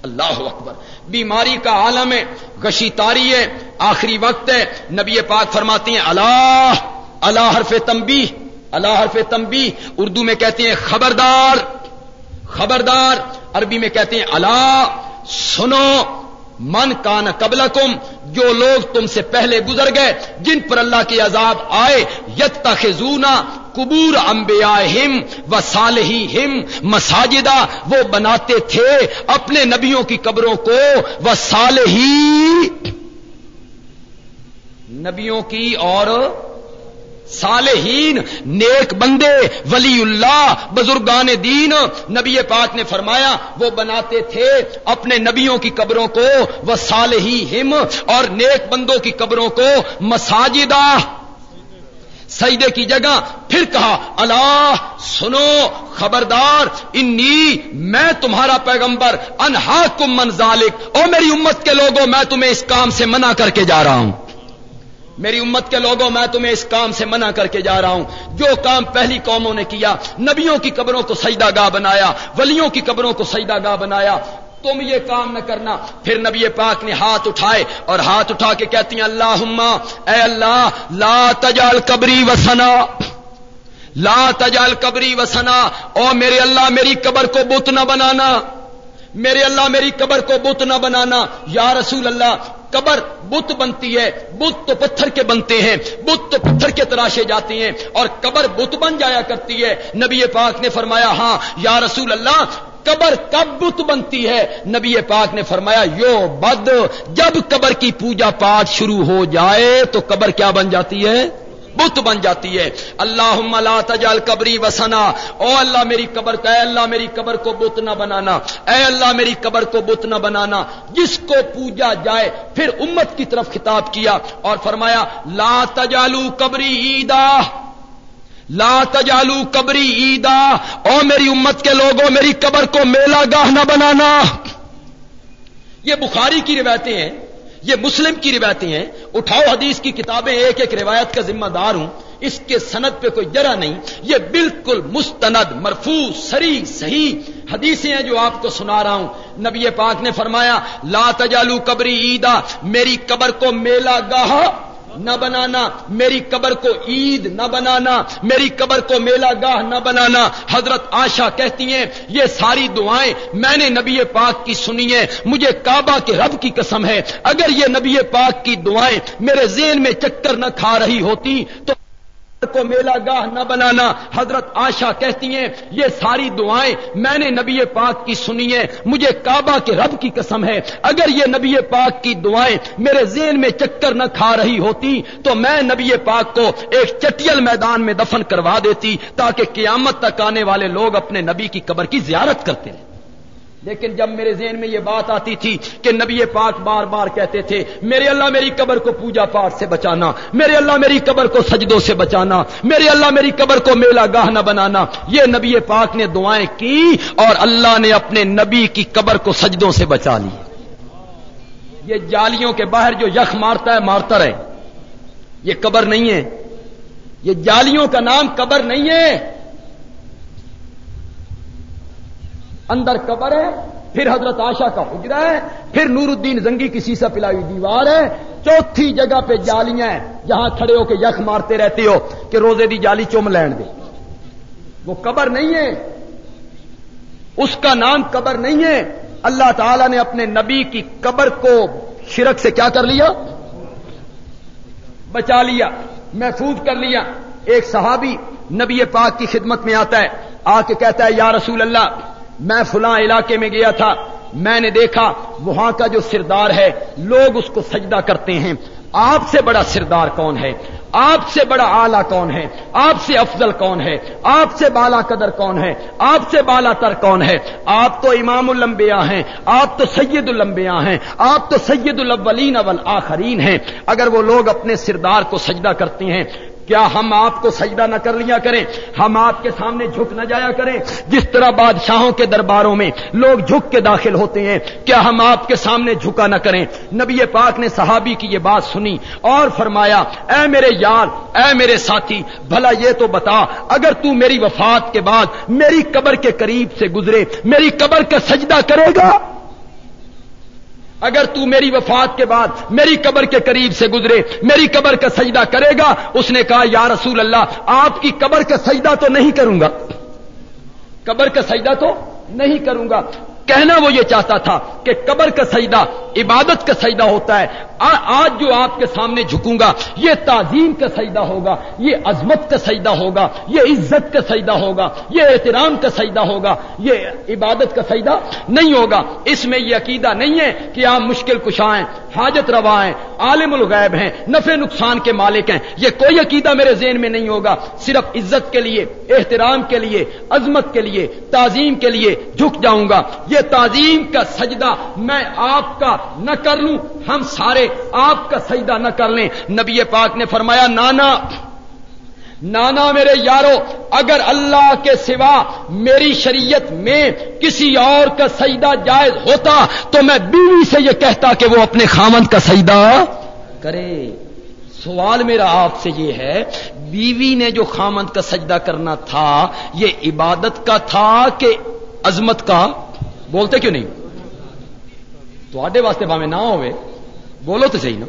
[SPEAKER 1] اللہ اکبر۔ بیماری کا عالم ہے گشی تاری ہے، آخری وقت ہے۔ نبی پاک فرماتے ہیں اللہ اللہ حرف تمبی اللہ حرف تمبی اردو میں کہتے ہیں، خبردار خبردار۔ عربی میں کہتے ہیں اللہ سنو، من کان قبل کم جو لوگ تم سے پہلے گزر گئے، جن پر اللہ کے عذاب آئے یت خزونا کبور امبیا ہم و صالحی ہم مساجدہ وہ بناتے تھے اپنے نبیوں کی قبروں کو وہ صالحی، نبیوں کی اور صالحین، نیک بندے، ولی اللہ، بزرگان دین، نبی پاک نے فرمایا وہ بناتے تھے اپنے نبیوں کی قبروں کو وہ صالحی ہم اور نیک بندوں کی قبروں کو، مساجدہ۔ سجدے کی جگہ پھر کہا، اللہ، سنو، خبردار، انی، میں تمہارا پیغمبر انہا کم من ذالک۔ او میری امت کے لوگوں، میں تمہیں اس کام سے منع کر کے جا رہا ہوں۔ میری امت کے لوگوں، میں تمہیں اس کام سے منع کر کے جا رہا ہوں۔ جو کام پہلی قوموں نے کیا، نبیوں کی قبروں کو سجدہ گاہ بنایا، ولیوں کی قبروں کو سجدہ گاہ بنایا تم یہ کام نہ کرنا۔ پھر نبی پاک نے ہاتھ اٹھائے اور ہاتھ اٹھا کے کہتی ہیں اللہ اے اللہ، لا تجال قبری وسنا لا تجال قبری وسنا او میرے اللہ، میری قبر کو بت نہ بنانا۔ میرے اللہ، میری قبر کو بت نہ بنانا۔ یا رسول اللہ، قبر بت بنتی ہے۔ بت تو پتھر کے بنتے ہیں۔ بت تو پتھر کے تراشے جاتے ہیں۔ اور قبر بت بن جایا کرتی ہے۔ نبی پاک نے فرمایا ہاں یا رسول اللہ قبر کب بت بنتی ہے؟ نبی پاک نے فرمایا، یو بد، جب قبر کی پوجا پاٹ شروع ہو جائے تو قبر کیا بن جاتی ہے؟ بت بن جاتی ہے۔ اللہ لا تجال قبری وسنا۔ او اللہ میری قبر کا، اے اللہ میری قبر کو بت نہ بنانا۔ اے اللہ میری قبر کو بت نہ بنانا۔ جس کو پوجا جائے، پھر امت کی طرف خطاب کیا اور فرمایا، لا تجالو قبری عیدا۔ لا تجالو قبری عیدا۔ او میری امت کے لوگوں، میری قبر کو میلا گاہ نہ بنانا۔ یہ بخاری کی روایتیں ہیں، یہ مسلم کی روایتیں ہیں۔ اٹھاؤ حدیث کی کتابیں، ایک ایک روایت کا ذمہ دار ہوں۔ اس کے سند پہ کوئی جرا نہیں۔ یہ بالکل مستند مرفو سری صحیح حدیثیں ہیں جو آپ کو سنا رہا ہوں۔ نبی پاک نے فرمایا، لا تجالو قبری عیدا۔ میری قبر کو میلا گاہ نہ بنانا، میری قبر کو عید نہ بنانا، میری قبر کو میلا گاہ نہ بنانا۔ حضرت آشا کہتی ہیں، یہ ساری دعائیں میں نے نبی پاک کی سنی ہے مجھے کعبہ کے رب کی قسم ہے۔ اگر یہ نبی پاک کی دعائیں میرے ذہن میں چکر نہ کھا رہی ہوتی تو کو میلا گاہ نہ بنانا۔ حضرت آشا کہتی ہیں، یہ ساری دعائیں میں نے نبی پاک کی سنی ہے مجھے کعبہ کے رب کی قسم ہے۔ اگر یہ نبی پاک کی دعائیں میرے ذہن میں چکر نہ کھا رہی ہوتی، تو میں نبی پاک کو ایک چٹیل میدان میں دفن کروا دیتی، تاکہ قیامت تک آنے والے لوگ اپنے نبی کی قبر کی زیارت کرتے ہیں لیکن جب میرے ذہن میں یہ بات آتی تھی کہ نبی پاک بار بار کہتے تھے، میرے اللہ میری قبر کو پوجا پاٹ سے بچانا، میرے اللہ میری قبر کو سجدوں سے بچانا، میرے اللہ میری قبر کو میلا گاہ نہ بنانا، یہ نبی پاک نے دعائیں کی اور اللہ نے اپنے نبی کی قبر کو سجدوں سے بچا لی۔ یہ جالیوں کے باہر جو یخ مارتا ہے، مارتا رہے۔ یہ قبر نہیں ہے۔ یہ جالیوں کا نام قبر نہیں ہے۔ اندر قبر ہے، پھر حضرت آشا کا حجرا ہے، پھر نور الدین زنگی کی سیسا پلائی دیوار ہے۔ چوتھی جگہ پہ جالیاں ہیں، جہاں کھڑے ہو کے یخ مارتے رہتے ہو کہ روزے دی جالی چوم لین دے۔ وہ قبر نہیں ہے۔ اس کا نام قبر نہیں ہے۔ اللہ تعالی نے اپنے نبی کی قبر کو شرک سے کیا کر لیا؟ بچا لیا، محفوظ کر لیا۔ ایک صحابی نبی پاک کی خدمت میں آتا ہے، آ کے کہتا ہے، یا رسول اللہ میں فلاں علاقے میں گیا تھا، میں نے دیکھا وہاں کا جو سردار ہے، لوگ اس کو سجدہ کرتے ہیں۔ آپ سے بڑا سردار کون ہے؟ آپ سے بڑا آلہ کون ہے؟ آپ سے افضل کون ہے؟ آپ سے بالا قدر کون ہے؟ آپ سے بالا تر کون ہے؟ آپ تو امام المبیا ہیں، آپ تو سید المبیا ہیں، آپ تو سید الاولین والآخرین ہیں۔ اگر وہ لوگ اپنے سردار کو سجدہ کرتے ہیں کیا ہم آپ کو سجدہ نہ کر لیا کریں؟ ہم آپ کے سامنے جھک نہ جایا کریں؟ جس طرح بادشاہوں کے درباروں میں لوگ جھک کے داخل ہوتے ہیں، کیا ہم آپ کے سامنے جھکا نہ کریں؟ نبی پاک نے صحابی کی یہ بات سنی اور فرمایا، اے میرے یار، اے میرے ساتھی، بھلا یہ تو بتا، اگر تو میری وفات کے بعد میری قبر کے قریب سے گزرے، میری قبر کا سجدہ کرے گا؟ اگر تو میری وفات کے بعد میری قبر کے قریب سے گزرے، میری قبر کا سجدہ کرے گا، اس نے کہا، یا رسول اللہ، آپ کی قبر کا سجدہ تو نہیں کروں گا۔ قبر کا سجدہ تو نہیں کروں گا۔ کہنا وہ یہ چاہتا تھا کہ قبر کا سجدہ، عبادت کا سجدہ ہوتا ہے۔ آج جو آپ کے سامنے جھکوں گا، یہ تعظیم کا سجدہ ہوگا، یہ عظمت کا سجدہ ہوگا، یہ عزت کا سجدہ ہوگا، یہ احترام کا سجدہ ہوگا، یہ عبادت کا سجدہ نہیں ہوگا۔ اس میں یہ عقیدہ نہیں ہے کہ آپ مشکل کشائیں حاجت روائیں عالم الغیب ہیں، نفع نقصان کے مالک ہیں۔ یہ کوئی عقیدہ میرے ذہن میں نہیں ہوگا۔ صرف عزت کے لیے، احترام کے لیے، عظمت کے لیے، تعظیم کے لیے جھک جاؤں گا۔ یہ تعظیم کا سجدہ میں آپ کا نہ کر لوں، ہم سارے آپ کا سجدہ نہ کر لیں۔ نبی پاک نے فرمایا، نانا نانا میرے یارو، اگر اللہ کے سوا میری شریعت میں کسی اور کا سجدہ جائز ہوتا تو میں بیوی سے یہ کہتا کہ وہ اپنے خامند کا سجدہ کرے۔ سوال میرا آپ سے یہ ہے، بیوی نے جو خامند کا سجدہ کرنا تھا، یہ عبادت کا تھا کہ عظمت کا؟ بولتے کیوں نہیں؟ تو واسطے باہیں نہ ہوئے بولو تو صحیح نا۔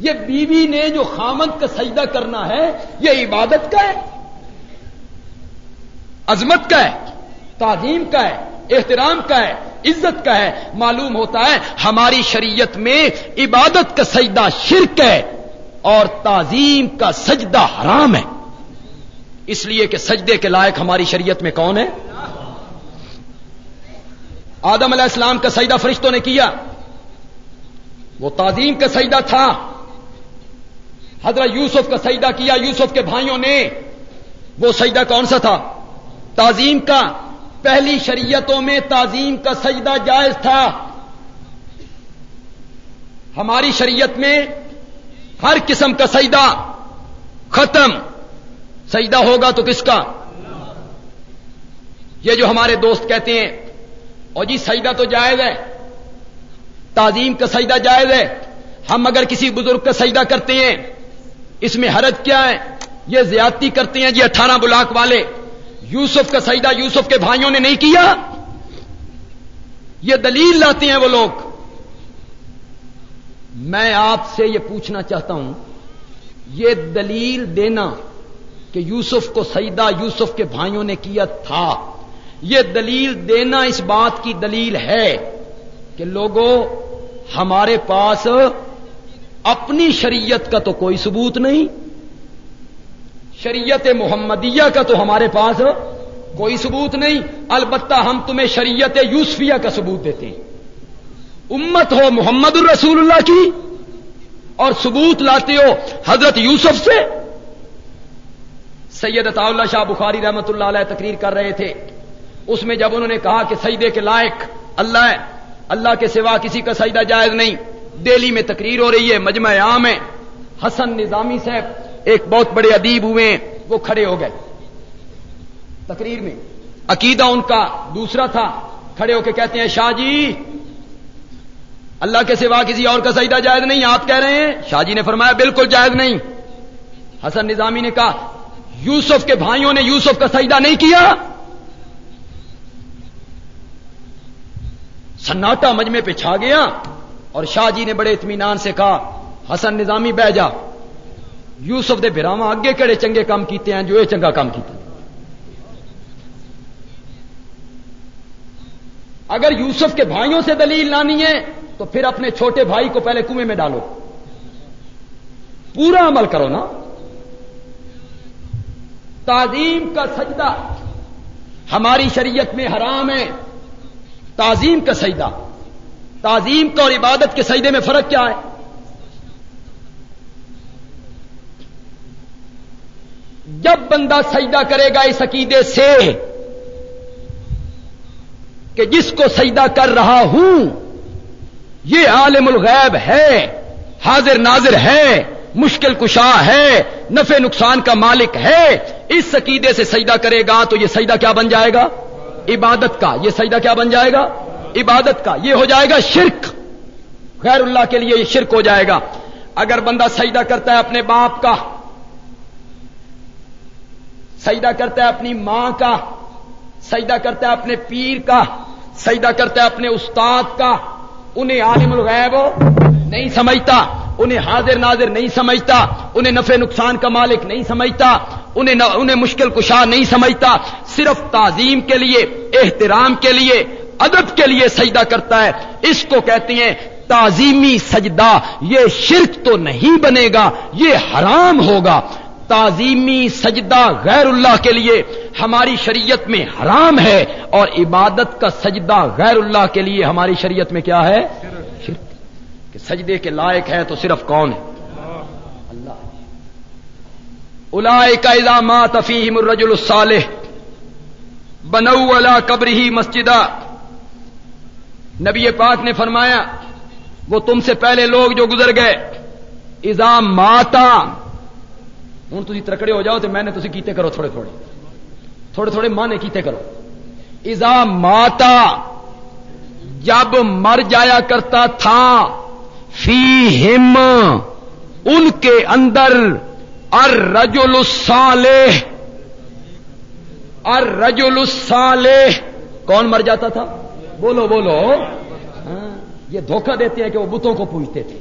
[SPEAKER 1] یہ بیوی نے جو خامند کا سجدہ کرنا ہے، یہ عبادت کا ہے، عظمت کا ہے، تعظیم کا ہے، احترام کا ہے، عزت کا ہے، معلوم ہوتا ہے ہماری شریعت میں عبادت کا سجدہ شرک ہے اور تعظیم کا سجدہ حرام ہے۔ اس لیے کہ سجدے کے لائق ہماری شریعت میں کون ہے؟ آدم علیہ السلام کا سجدہ فرشتوں نے کیا۔ وہ تعظیم کا سجدہ تھا۔ حضرت یوسف کا سجدہ کیا۔ یوسف کے بھائیوں نے۔ وہ سجدہ کون سا تھا؟ تعظیم کا۔ پہلی شریعتوں میں تعظیم کا سجدہ جائز تھا۔ ہماری شریعت میں ہر قسم کا سجدہ ختم۔ سجدہ ہوگا تو کس کا؟ یہ جو ہمارے دوست کہتے ہیں اور جی سجدہ تو جائز ہے۔ تعظیم کا سجدہ جائز ہے۔ ہم اگر کسی بزرگ کا سجدہ کرتے ہیں، اس میں حرج کیا ہے؟ یہ زیادتی کرتے ہیں جی اٹھارہ بلاک والے۔ یوسف کا سجدہ یوسف کے بھائیوں نے نہیں کیا۔ یہ دلیل لاتے ہیں وہ لوگ۔ میں آپ سے یہ پوچھنا چاہتا ہوں، یہ دلیل دینا کہ یوسف کو سجدہ یوسف کے بھائیوں نے کیا تھا۔ یہ دلیل دینا اس بات کی دلیل ہے کہ لوگوں، ہمارے پاس اپنی شریعت کا تو کوئی ثبوت نہیں، شریعت محمدیہ کا تو ہمارے پاس کوئی ثبوت نہیں، البتہ ہم تمہیں شریعت یوسفیہ کا ثبوت دیتے ہیں۔ امت ہو محمد الرسول اللہ کی اور ثبوت لاتے ہو حضرت یوسف سے۔ سید عطا اللہ شاہ بخاری رحمت اللہ علیہ تقریر کر رہے تھے۔ اس میں جب انہوں نے کہا کہ سجدے کے لائق اللہ ہے، اللہ کے سوا کسی کا سجدہ جائز نہیں۔ دہلی میں تقریر ہو رہی ہے، مجمع عام ہے۔ حسن نظامی صاحب ایک بہت بڑے ادیب ہوئے ہیں، وہ کھڑے ہو گئے۔ تقریر میں عقیدہ ان کا دوسرا تھا، کھڑے ہو کے کہتے ہیں، شاہ جی اللہ کے سوا کسی اور کا سجدہ جائز نہیں، آپ کہہ رہے ہیں۔ شاہ جی نے فرمایا، بالکل جائز نہیں۔ حسن نظامی نے کہا، یوسف کے بھائیوں نے یوسف کا سجدہ نہیں کیا۔ سناٹا مجمے پہ چھا گیا اور شاہ جی نے بڑے اطمینان سے کہا، حسن نظامی بہ جا۔ یوسف دے براوا اگے کہڑے چنگے کام کیتے ہیں جو یہ چنگا کام کیتا۔ اگر یوسف کے بھائیوں سے دلیل لانی ہے، تو پھر اپنے چھوٹے بھائی کو پہلے کنویں میں ڈالو۔ پورا عمل کرو نا۔ تعظیم کا سجدہ ہماری شریعت میں حرام ہے۔ تعظیم کا سجدہ۔ تعظیم کا اور عبادت کے سجدے میں فرق کیا ہے؟ جب بندہ سجدہ کرے گا اس عقیدے سے کہ جس کو سجدہ کر رہا ہوں، یہ عالم الغیب ہے، حاضر ناظر ہے، مشکل کشا ہے، نفع نقصان کا مالک ہے، اس عقیدے سے سجدہ کرے گا تو یہ سجدہ کیا بن جائے گا؟ عبادت کا یہ سجدہ کیا بن جائے گا؟ عبادت کا، یہ ہو جائے گا شرک۔ خیر اللہ کے لیے یہ شرک ہو جائے گا۔ اگر بندہ سجدہ کرتا ہے اپنے باپ کا، سجدہ کرتا ہے اپنی ماں کا، سجدہ کرتا ہے اپنے پیر کا، سجدہ کرتا ہے اپنے استاد کا، انہیں عالم الغیب نہیں سمجھتا۔ انہیں حاضر ناظر نہیں سمجھتا، انہیں نفع نقصان کا مالک نہیں سمجھتا، انہیں انہیں مشکل کشا نہیں سمجھتا۔ صرف تعظیم کے لیے، احترام کے لیے، ادب کے لیے سجدہ کرتا ہے۔ اس کو کہتے ہیں تعظیمی سجدہ۔ یہ شرک تو نہیں بنے گا، یہ حرام ہوگا۔ تعظیمی سجدہ غیر اللہ کے لیے ہماری شریعت میں حرام ہے اور عبادت کا سجدہ غیر اللہ کے لیے ہماری شریعت میں کیا ہے؟ کہ سجدے کے لائق ہے تو صرف کون ہے؟ اللہ۔ الا کا الزامات افیم الرجل الصالح بنو اللہ قبر ہی مسجدہ نبی پاک نے فرمایا، وہ تم سے پہلے لوگ جو گزر گئے ایزام ماتا۔ ہوں تھی ترکڑے ہو جاؤ تو میں نے تھی کیتے کرو تھوڑے تھوڑے۔ تھوڑے تھوڑے مانے کیتے کرو۔ ایزا ماتا، جب مر جایا کرتا تھا فی ہم ان کے اندر ار رجول الصالح ار رجول الصالح کون مر جاتا تھا؟ بولو بولو۔ ہاں، یہ دھوکہ دیتے ہیں کہ وہ بتوں کو پوچھتے تھے۔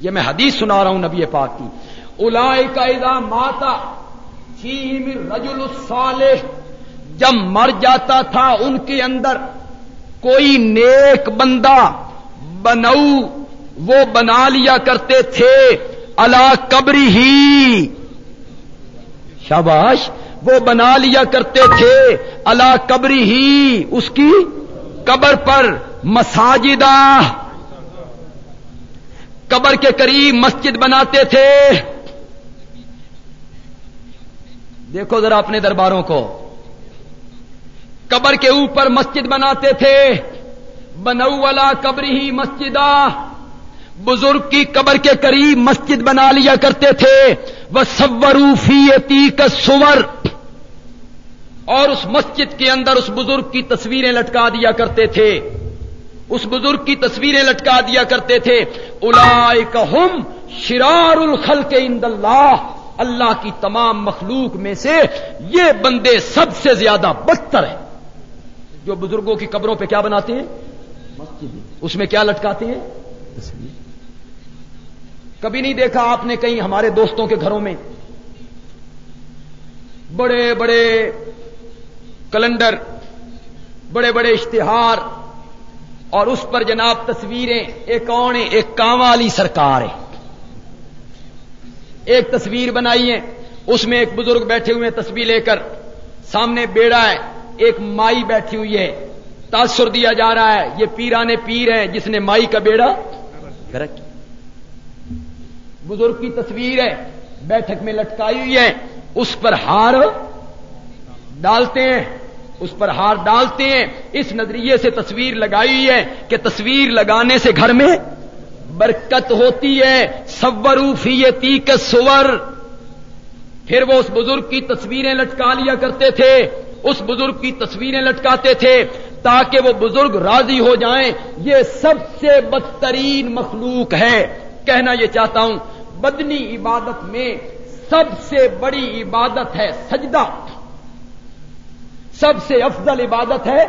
[SPEAKER 1] یہ میں حدیث سنا رہا ہوں نبی پاک کی۔ الائی کا ماتا فیم رجل الصالح جب مر جاتا تھا ان کے اندر کوئی نیک بندہ بنو وہ بنا لیا کرتے تھے۔ اللہ قبری ہی۔ شاباش، وہ بنا لیا کرتے تھے۔ اللہ قبری ہی۔ اس کی قبر پر مساجدہ۔ قبر کے قریب مسجد بناتے تھے۔ دیکھو ذرا اپنے درباروں کو۔ قبر کے اوپر مسجد بناتے تھے۔ بنو والا قبر ہی مسجدہ۔ بزرگ کی قبر کے قریب مسجد بنا لیا کرتے تھے۔ وہ سوروفی کا سور اور اس مسجد کے اندر اس بزرگ کی تصویریں لٹکا دیا کرتے تھے۔ اس بزرگ کی تصویریں لٹکا دیا کرتے تھے۔ الا ہم شرار الخل کے اند اللہ۔ اللہ کی تمام مخلوق میں سے یہ بندے سب سے زیادہ بدتر ہیں۔ جو بزرگوں کی قبروں پہ کیا بناتے ہیں؟ مسجد۔ اس میں کیا لٹکاتے ہیں؟ تصویر۔ کبھی نہیں دیکھا آپ نے کہیں ہمارے دوستوں کے گھروں میں بڑے بڑے کیلنڈر بڑے بڑے اشتہار، اور اس پر جناب تصویریں، ایک کون ہے؟ ایک کام والی سرکار ہے۔ ایک تصویر بنائی ہے، اس میں ایک بزرگ بیٹھے ہوئے تصویر لے کر۔ سامنے بیڑا ہے، ایک مائی بیٹھی ہوئی ہے۔ تاثر دیا جا رہا ہے، یہ پیرانے پیر ہیں، جس نے مائی کا بیڑا بزرگ کی تصویر ہے، بیٹھک میں لٹکائی ہوئی ہے، اس پر ہار ڈالتے ہیں، اس پر ہار ڈالتے ہیں۔ اس نظریے سے تصویر لگائی ہوئی ہے کہ تصویر لگانے سے گھر میں برکت ہوتی ہے۔ سوروفیتی کے سور پھر وہ اس بزرگ کی تصویریں لٹکا لیا کرتے تھے، اس بزرگ کی تصویریں لٹکاتے تھے تاکہ وہ بزرگ راضی ہو جائیں۔ یہ سب سے بدترین مخلوق ہے۔ کہنا یہ چاہتا ہوں بدنی عبادت میں سب سے بڑی عبادت ہے سجدہ۔ سب سے افضل عبادت ہے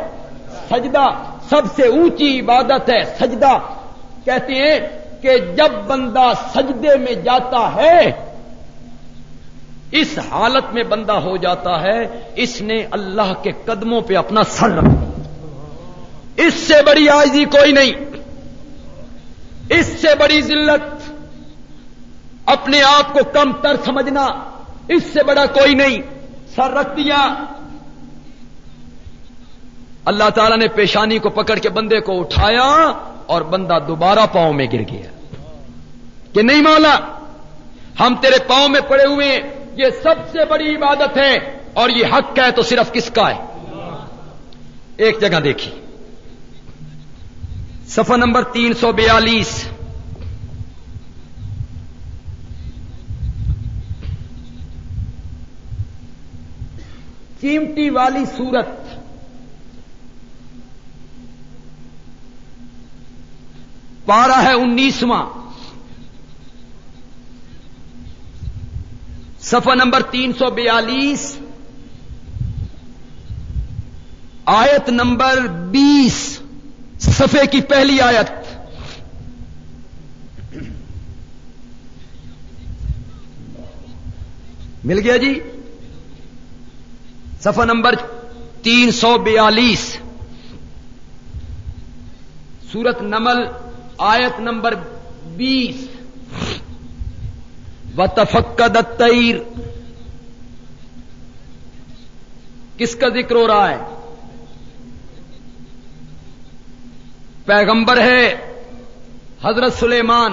[SPEAKER 1] سجدہ۔ سب سے اونچی عبادت ہے سجدہ۔ کہتے ہیں کہ جب بندہ سجدے میں جاتا ہے، اس حالت میں بندہ ہو جاتا ہے، اس نے اللہ کے قدموں پہ اپنا سر رکھا۔ اس سے بڑی آئزی کوئی نہیں۔ اس سے بڑی ذلت اپنے آپ کو کم تر سمجھنا، اس سے بڑا کوئی نہیں۔ سر رکھ دیا۔ اللہ تعالیٰ نے پیشانی کو پکڑ کے بندے کو اٹھایا اور بندہ دوبارہ پاؤں میں گر گیا۔ کہ نہیں مولا ہم تیرے پاؤں میں پڑے ہوئے ہیں، یہ سب سے بڑی عبادت ہے اور یہ حق ہے تو صرف کس کا ہے؟ ایک جگہ دیکھی۔ سفر نمبر تین سو بیالیس۔ چیمٹی والی صورت۔ پارا ہے انیسواں۔ سفر نمبر تین سو بیالیس۔ آیت نمبر بیس۔ سفے کی پہلی آیت۔ مل گیا جی؟ سفر نمبر تین سو بیالیس۔ سورت نمل، آیت نمبر بیس۔ و تفقد الطیر کس کا ذکر ہو رہا ہے؟ پیغمبر ہے حضرت سلیمان۔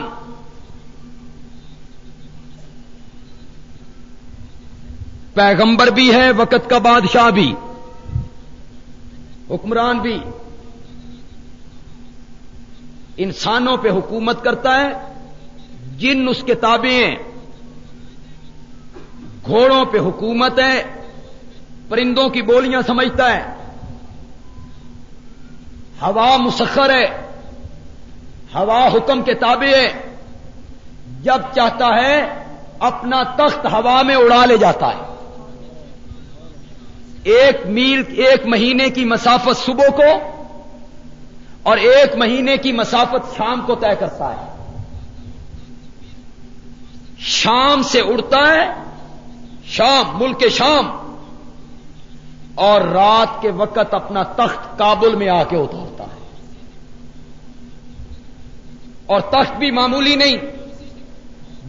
[SPEAKER 1] پیغمبر بھی ہے، وقت کا بادشاہ بھی، حکمران بھی۔ انسانوں پہ حکومت کرتا ہے، جن اس کے تابع ہیں۔ گھوڑوں پہ حکومت ہے، پرندوں کی بولیاں سمجھتا ہے۔ ہوا مسخر ہے، ہوا حکم کے تابع ہے۔ جب چاہتا ہے، اپنا تخت ہوا میں اڑا لے جاتا ہے۔ ایک میل، ایک مہینے کی مسافت صبح کو اور ایک مہینے کی مسافت شام کو طے کرتا ہے۔ شام سے اڑتا ہے، شام، ملک شام، اور رات کے وقت اپنا تخت کابل میں آ کے اتارتا ہے۔ اور تخت بھی معمولی نہیں،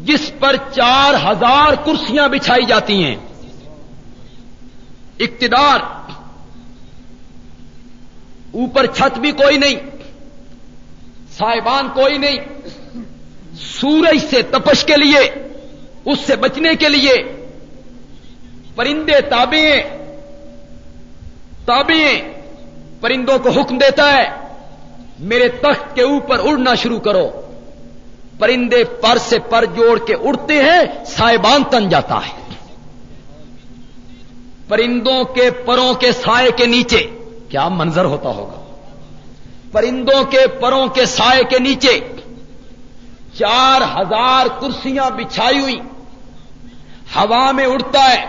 [SPEAKER 1] جس پر چار ہزار کرسیاں بچھائی جاتی ہیں۔ اقتدار۔ اوپر چھت بھی کوئی نہیں صاحبان کوئی نہیں۔ سورج سے تپش کے لیے، اس سے بچنے کے لیے۔ پرندے تابے تابے پرندوں کو حکم دیتا ہے، میرے تخت کے اوپر اڑنا شروع کرو۔ پرندے پر سے پر جوڑ کے اڑتے ہیں، سائبان تن جاتا ہے۔ پرندوں کے پروں کے سائے کے نیچے کیا منظر ہوتا ہوگا؟ پرندوں کے پروں کے سائے کے نیچے چار ہزار کرسیاں بچھائی ہوئی ہوا میں اڑتا ہے۔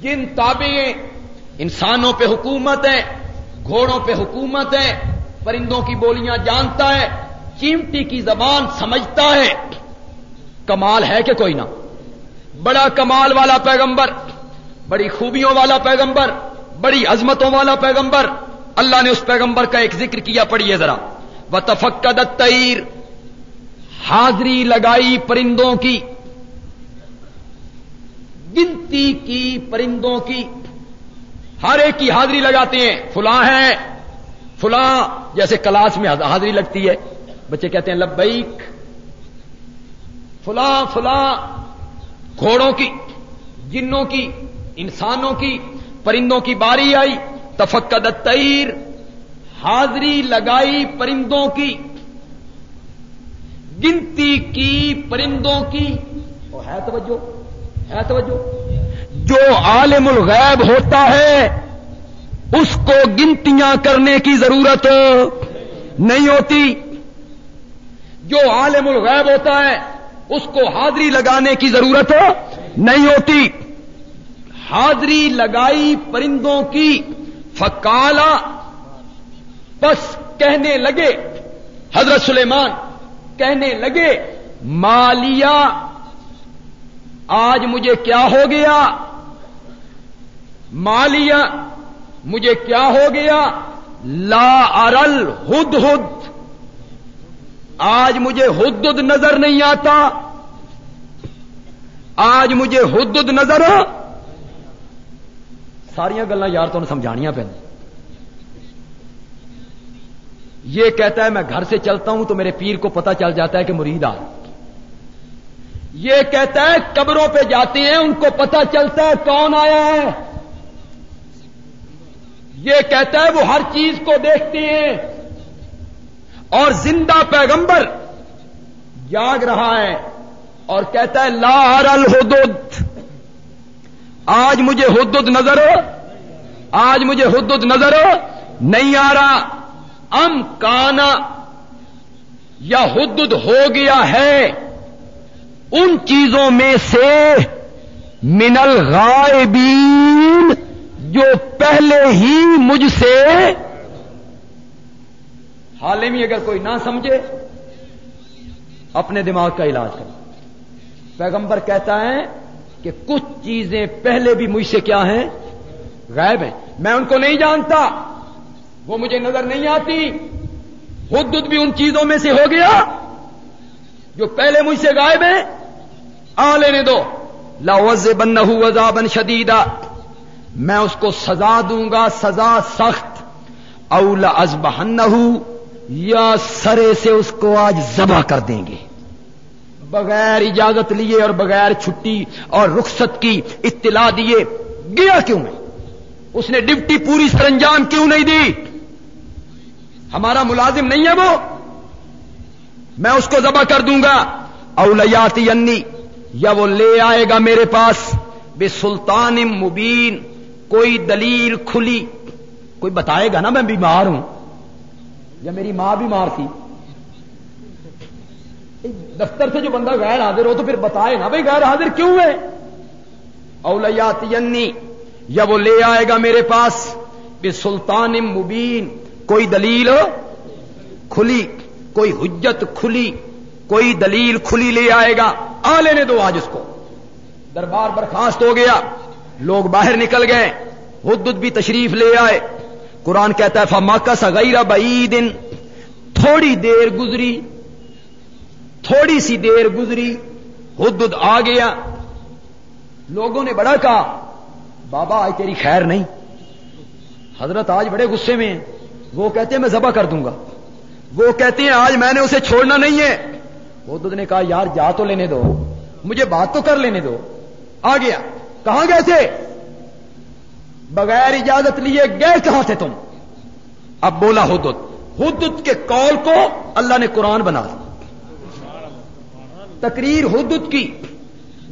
[SPEAKER 1] جن تابے انسانوں پہ حکومت ہے، گھوڑوں پہ حکومت ہے، پرندوں کی بولیاں جانتا ہے، چیمٹی کی زبان سمجھتا ہے۔ کمال ہے کہ کوئی نہ۔ بڑا کمال والا پیغمبر بڑی خوبیوں والا پیغمبر، بڑی عظمتوں والا پیغمبر۔ اللہ نے اس پیغمبر کا ایک ذکر کیا، پڑھیے ذرا۔ و تفقد تیر حاضری لگائی پرندوں کی۔ گنتی کی پرندوں کی۔ ہر ایک کی حاضری لگاتے ہیں، فلاں ہے فلاں، جیسے کلاس میں حاضری لگتی ہے۔ بچے کہتے ہیں، لبیک۔ فلاں فلاں، گھوڑوں کی، جنوں کی۔ انسانوں کی، پرندوں کی باری آئی تفقد تیر حاضری لگائی پرندوں کی، گنتی کی پرندوں کی۔ ہے توجہ ہے توجہ۔ جو عالم الغیب ہوتا ہے، اس کو گنتیاں کرنے کی ضرورت نہیں ہوتی۔ جو عالم الغیب ہوتا ہے، اس کو حاضری لگانے کی ضرورت نہیں ہوتی۔ حاضری لگائی پرندوں کی، فکالا، بس کہنے لگے، حضرت سلیمان کہنے لگے، مالیا، آج مجھے کیا ہو گیا؟ مالیا، مجھے کیا ہو گیا؟ لا ارل ہد ہد۔ آج مجھے حدد نظر نہیں آتا۔ آج مجھے حدد نظر ساریا گلا یار تو سمجھانیاں پہ یہ کہتا ہے میں گھر سے چلتا ہوں تو میرے پیر کو پتا چل جاتا ہے کہ مرید آ۔ یہ کہتا ہے قبروں پہ جاتے ہیں، ان کو پتا چلتا ہے کون آیا ہے۔ یہ کہتا ہے وہ ہر چیز کو دیکھتے ہیں۔ اور زندہ پیغمبر جاگ رہا ہے اور کہتا ہے لا الحدود آج مجھے حدود نظر ہو، آج مجھے حدود نظر ہو، نہیں آ رہا۔ ام کانا یا حدود ہو گیا ہے، ان چیزوں میں سے من الغائبین جو پہلے ہی مجھ سے۔ حال میں اگر کوئی نہ سمجھے، اپنے دماغ کا علاج کر پیغمبر کہتا ہے کہ کچھ چیزیں پہلے بھی مجھ سے کیا ہیں؟ غائب ہیں۔ میں ان کو نہیں جانتا۔ وہ مجھے نظر نہیں آتی۔ خود بھی ان چیزوں میں سے ہو گیا۔ جو پہلے مجھ سے غائب ہیں، آ لینے دو۔ لاوز بن وزا بن شدیدا میں اس کو سزا دوں گا، سزا سخت۔ اولا ازبہن یا سرے سے اس کو آج ذبح کر دیں گے۔ بغیر اجازت لیے اور بغیر چھٹی اور رخصت کی اطلاع دیے، گیا کیوں نہیں؟ اس نے ڈپٹی پوری سر انجام کیوں نہیں دی؟ ہمارا ملازم نہیں ہے وہ۔ میں اس کو ذبح کر دوں گا۔ اولیاتی انی، یا وہ لے آئے گا میرے پاس۔ بے سلطان مبین، کوئی دلیل کھلی۔ کوئی بتائے گا نا میں بیمار ہوں۔ یا میری ماں بیمار تھی۔ دفتر سے جو بندہ غیر حاضر ہو تو پھر بتائے نا بھائی غیر حاضر کیوں ہے؟ اولیات ینی یا وہ لے آئے گا میرے پاس بے سلطان مبین، کوئی دلیل کھلی، کوئی حجت کھلی، کوئی دلیل کھلی لے آئے گا، آ لینے دو آج اس کو۔ دربار برخاست ہو گیا، لوگ باہر نکل گئے حدت بھی تشریف لے آئے۔ قرآن کہتا ہے فما کا سگیرہ بئی دن تھوڑی دیر گزری تھوڑی سی دیر گزری حدت آ گیا۔ لوگوں نے بڑا کہا، بابا، آج تیری خیر نہیں۔ حضرت آج بڑے غصے میں ہیں۔ وہ کہتے ہیں، میں ذبح کر دوں گا۔ وہ کہتے ہیں، آج میں نے اسے چھوڑنا نہیں ہے۔ حدت نے کہا، یار، جا تو لینے دو۔ مجھے بات تو کر لینے دو۔ آ گیا۔ کہاں گئے تھے؟ بغیر اجازت لیے گئے کہاں تھے تم؟ اب بولا حدت حدت کے کال کو اللہ نے قرآن بنا دیا۔ تقریر حدت کی،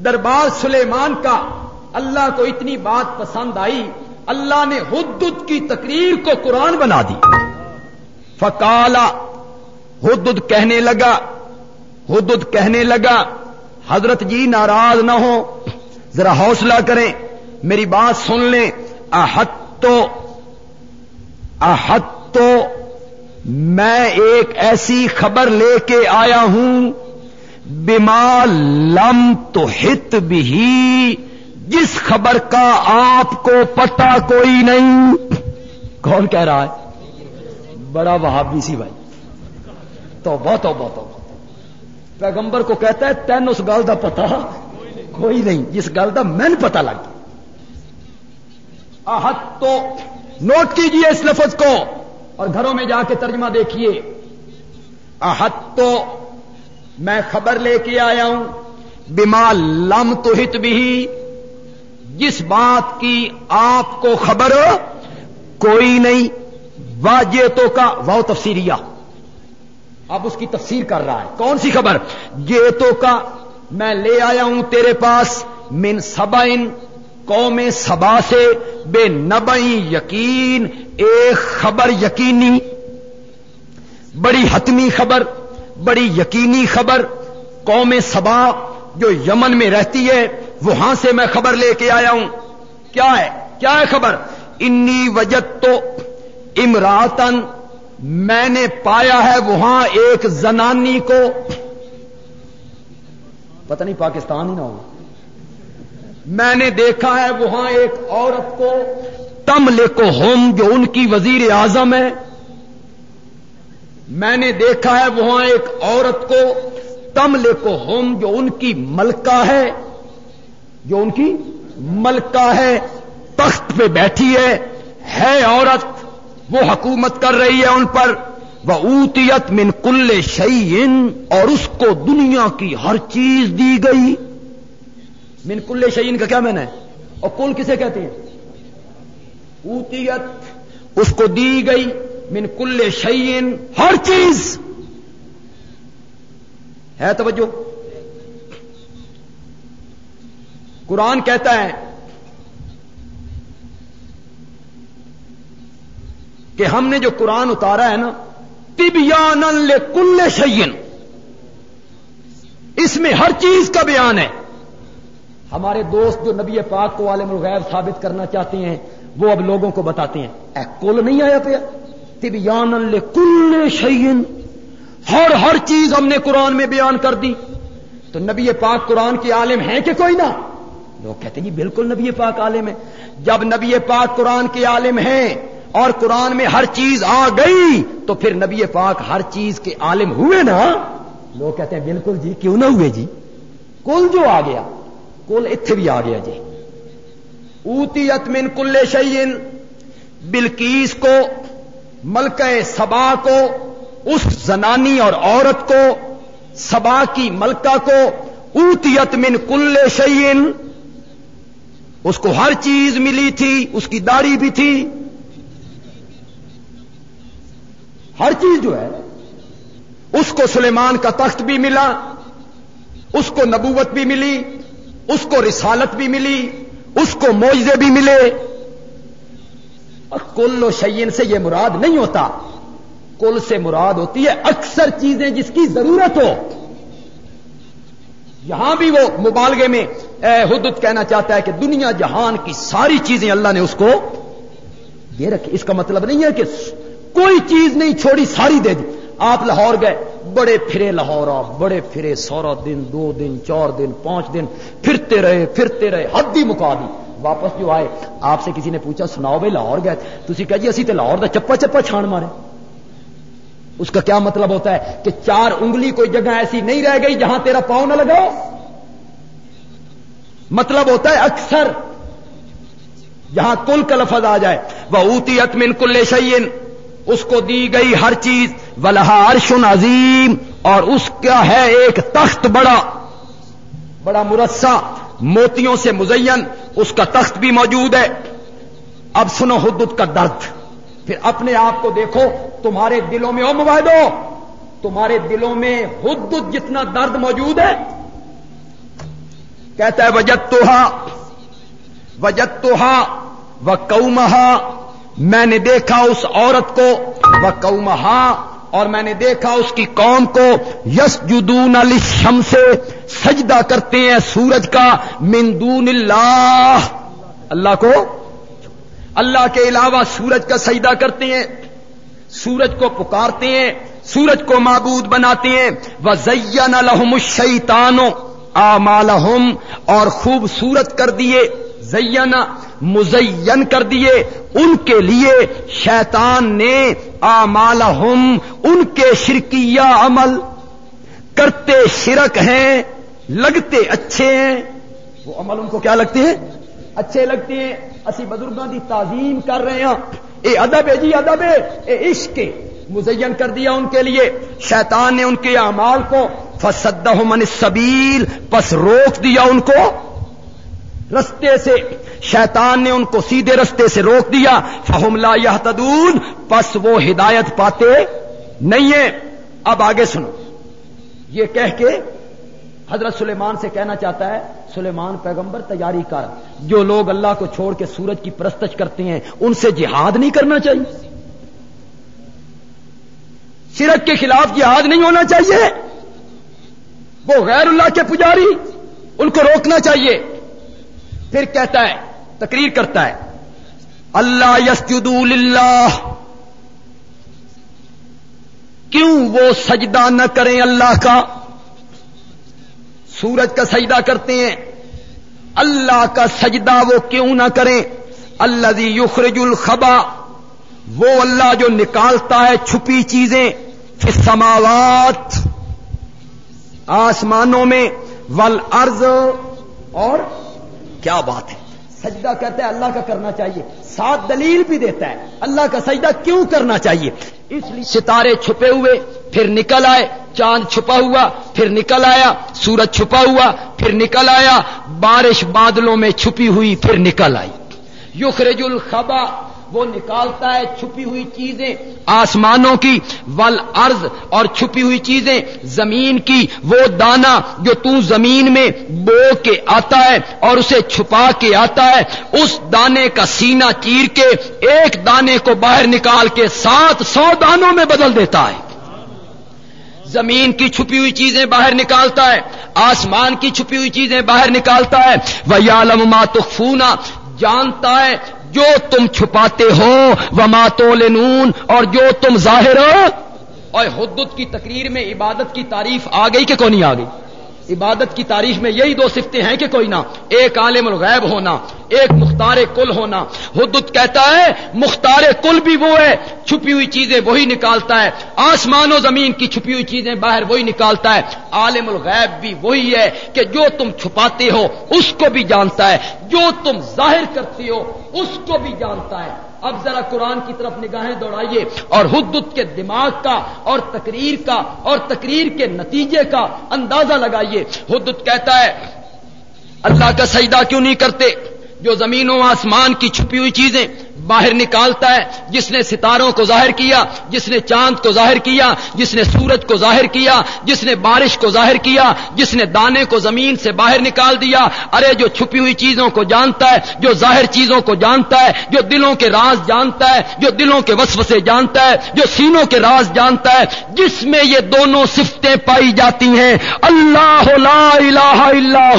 [SPEAKER 1] دربار سلیمان کا، اللہ کو اتنی بات پسند آئی، اللہ نے حدت کی تقریر کو قرآن بنا دی۔ فکالا حدت کہنے لگا حدت کہنے لگا، حضرت جی ناراض نہ ہو ذرا حوصلہ کریں، میری بات سن لیں۔ احت تو احت تو، میں ایک ایسی خبر لے کے آیا ہوں۔ بما لم تو ہت بھی جس خبر کا آپ کو پتا کوئی نہیں۔ کون کہہ رہا ہے؟ بڑا وہابی سی بھائی۔ تو بہت بہت پیغمبر کو کہتا ہے، تین اس گل کا پتا کوئی نہیں، جس گل کا مین پتا لگ گیا۔ آہت تو نوٹ کیجیے اس لفظ کو اور گھروں میں جا کے ترجمہ دیکھیے آہت تو میں خبر لے کے آیا ہوں، بما لم تو ہت بھی جس بات کی آپ کو خبر کوئی نہیں واجے تو کا وہ تفسیریا اب اس کی تفسیر کر رہا ہے۔ کون سی خبر؟ یہ تو کا، میں لے آیا ہوں تیرے پاس، من سبا قوم سبا سے، بے نبئی یقین، ایک خبر یقینی، بڑی حتمی خبر۔ بڑی یقینی خبر قوم سبا جو یمن میں رہتی ہے، وہاں سے میں خبر لے کے آیا ہوں۔ کیا ہے؟ کیا ہے خبر؟ انی وجد تو امراتن، میں نے پایا ہے وہاں ایک زنانی کو۔ پتہ نہیں پاکستان ہی نہ ہو۔ میں نے دیکھا ہے وہاں ایک عورت کو تم لے کو ہوم جو ان کی وزیر اعظم ہے۔ میں نے دیکھا ہے وہاں ایک عورت کو تم لے کو ہوم جو ان کی ملکہ ہے، جو ان کی ملکہ ہے، تخت پہ بیٹھی ہے۔ ہے عورت، وہ حکومت کر رہی ہے ان پر۔ وہ اوتیت من کل شعین اور اس کو دنیا کی ہر چیز دی گئی۔ من کل شعین کا کیا میں نے؟ اور کل کسے کہتے ہیں؟ اوتیت، اس کو دی گئی۔ من کل شعین ہر چیز۔ ہے توجہ؟ قرآن کہتا ہے کہ ہم نے جو قرآن اتارا ہے نا طبیان کل شعین اس میں ہر چیز کا بیان ہے۔ ہمارے دوست جو نبی پاک کو عالم الغیب ثابت کرنا چاہتے ہیں، وہ اب لوگوں کو بتاتے ہیں۔ اے کل نہیں آیا پیا؟ طبیان کل شعین ہر ہر چیز ہم نے قرآن میں بیان کر دی۔ تو نبی پاک قرآن کے عالم ہیں کہ کوئی نہ؟ لوگ کہتے ہیں جی بالکل نبی پاک عالم ہے جب نبی پاک قرآن کے عالم ہیں اور قرآن میں ہر چیز آ گئی، تو پھر نبی پاک ہر چیز کے عالم ہوئے نا؟ لوگ کہتے ہیں بالکل جی کیوں نہ ہوئے جی؟ کل جو آ گیا، کل اتنے بھی آ گیا جی۔ اوتی من کل شعین بلکیس کو ملکہ سبا کو، اس زنانی اور عورت کو، سبا کی ملکہ کو، اوتیت من کل شعین اس کو ہر چیز ملی تھی، اس کی داڑھی بھی تھی۔ ہر چیز جو ہے، اس کو سلیمان کا تخت بھی ملا، اس کو نبوت بھی ملی، اس کو رسالت بھی ملی، اس کو موجے بھی ملے۔ اور کل و شعین سے یہ مراد نہیں ہوتا۔ کل سے مراد ہوتی ہے اکثر چیزیں جس کی ضرورت ہو۔ یہاں بھی وہ مبالغے میں حدت کہنا چاہتا ہے کہ دنیا جہان کی ساری چیزیں اللہ نے اس کو دے رکھی۔ اس کا مطلب نہیں ہے کہ کوئی چیز نہیں چھوڑی، ساری دے دی۔ آپ لاہور گئے، بڑے پھرے لاہور آپ بڑے پھرے سورا دن، دو دن، چار دن، پانچ دن، پھرتے رہے پھرتے رہے، حد ہی مکا دی واپس جو آئے، آپ سے کسی نے پوچھا، سناؤ بھائی، لاہور گئے تھی کہ جی اسی تو لاہور دا چپا چپا چھان مارے۔ اس کا کیا مطلب ہوتا ہے کہ چار انگلی کوئی جگہ ایسی نہیں رہ گئی جہاں تیرا پاؤں نہ لگاؤ؟ مطلب ہوتا ہے اکثر جہاں کل کا لفظ آ جائے وہ اوتی اتمن کل شعین اس کو دی گئی ہر چیز ولہارش عظیم اور اس کا ہے ایک تخت بڑا بڑا مرسا موتیوں سے مزین، اس کا تخت بھی موجود ہے۔ اب سنو حدود کا درد۔ پھر اپنے آپ کو دیکھو، تمہارے دلوں میں، او مواہدو تمہارے دلوں میں حدود جتنا درد موجود ہے۔ کہتا ہے وجت تو وجت تو و کومہا میں نے دیکھا اس عورت کو وہ اور میں نے دیکھا اس کی قوم کو یس جدون علی شم سے سجدہ کرتے ہیں سورج کا مندون اللہ۔ اللہ کو؟ اللہ کے علاوہ سورج کا سجدہ کرتے ہیں۔ سورج کو پکارتے ہیں، سورج کو معبود بناتے ہیں۔ وہ زین الحم شیتانو آمالحم اور خوبصورت کر دیے۔ زینا، مزین کر دیے ان کے لیے شیطان نے آمالحم ان کے شرکیہ عمل۔ کرتے شرک ہیں، لگتے اچھے ہیں۔ وہ عمل ان کو کیا لگتے ہیں؟ اچھے لگتے ہیں۔ اسی بزرگوں کی تعظیم کر رہے ہیں۔ اے ادب ہے جی ادب ہے۔ اے عشق مزین کر دیا ان کے لیے۔ شیطان نے ان کے اعمال کو۔ فسدہ من سبیل پس روک دیا ان کو۔ رستے سے شیطان نے ان کو سیدھے رستے سے روک دیا۔ فہم لا یہ پس وہ ہدایت پاتے نہیں ہیں۔ اب آگے سنو۔ یہ کہہ کے حضرت سلیمان سے کہنا چاہتا ہے، سلیمان پیغمبر تیاری کر۔ جو لوگ اللہ کو چھوڑ کے سورج کی پرستش کرتے ہیں، ان سے جہاد نہیں کرنا چاہیے۔ شرک کے خلاف جہاد نہیں ہونا چاہیے۔ وہ غیر اللہ کے پجاری، ان کو روکنا چاہیے۔ پھر کہتا ہے، تقریر کرتا ہے، اللہ یسجد اللہ کیوں وہ سجدہ نہ کریں اللہ کا؟ سورج کا سجدہ کرتے ہیں۔ اللہ کا سجدہ وہ کیوں نہ کریں؟ اللہ یخرج الخبا۔ وہ اللہ جو نکالتا ہے چھپی چیزیں سماوات آسمانوں میں ول ارض اور کیا بات ہے؟ سجدہ کہتا ہے، اللہ کا کرنا چاہیے۔ ساتھ دلیل بھی دیتا ہے۔ اللہ کا سجدہ کیوں کرنا چاہیے؟ اس لیے ستارے چھپے ہوئے، پھر نکل آئے، چاند چھپا ہوا، پھر نکل آیا، سورج چھپا ہوا، پھر نکل آیا، بارش بادلوں میں چھپی ہوئی، پھر نکل آئی۔ یخرج الخبا وہ نکالتا ہے چھپی ہوئی چیزیں، آسمانوں کی ول ارض اور چھپی ہوئی چیزیں، زمین کی وہ دانا جو تو زمین میں بو کے آتا ہے اور اسے چھپا کے آتا ہے، اس دانے کا سینہ چیر کے ایک دانے کو باہر نکال کے سات سو دانوں میں بدل دیتا ہے۔ زمین کی چھپی ہوئی چیزیں باہر نکالتا ہے، آسمان کی چھپی ہوئی چیزیں باہر نکالتا ہے۔ وہ یالم ماتخونا جانتا ہے جو تم چھپاتے ہو وہ ماتو نون اور جو تم ظاہر ہو۔ اور حدت کی تقریر میں عبادت کی تعریف آ گئی کہ کون نہیں آ گئی؟ عبادت کی تاریخ میں یہی دو صفتیں ہیں کہ کوئی نہ ایک عالم الغیب ہونا، ایک مختار کل ہونا۔ حدت کہتا ہے، مختار کل بھی وہ ہے، چھپی ہوئی چیزیں وہی نکالتا ہے۔ آسمان و زمین کی چھپی ہوئی چیزیں باہر وہی نکالتا ہے۔ عالم الغیب بھی وہی ہے کہ جو تم چھپاتے ہو، اس کو بھی جانتا ہے۔ جو تم ظاہر کرتے ہو، اس کو بھی جانتا ہے۔ اب ذرا قرآن کی طرف نگاہیں دوڑائیے اور حدت کے دماغ کا اور تقریر کا اور تقریر کے نتیجے کا اندازہ لگائیے۔ حدت کہتا ہے، اللہ کا سجدہ کیوں نہیں کرتے؟ جو زمینوں آسمان کی چھپی ہوئی چیزیں باہر نکالتا ہے، جس نے ستاروں کو ظاہر کیا، جس نے چاند کو ظاہر کیا، جس نے سورج کو ظاہر کیا، جس نے بارش کو ظاہر کیا، جس نے دانے کو زمین سے باہر نکال دیا۔ ارے، جو چھپی ہوئی چیزوں کو جانتا ہے، جو ظاہر چیزوں کو جانتا ہے، جو دلوں کے راز جانتا ہے، جو دلوں کے وسو سے جانتا ہے، جو سینوں کے راز جانتا ہے، جس میں یہ دونوں صفتیں پائی جاتی ہیں۔ اللہ لا الہ الا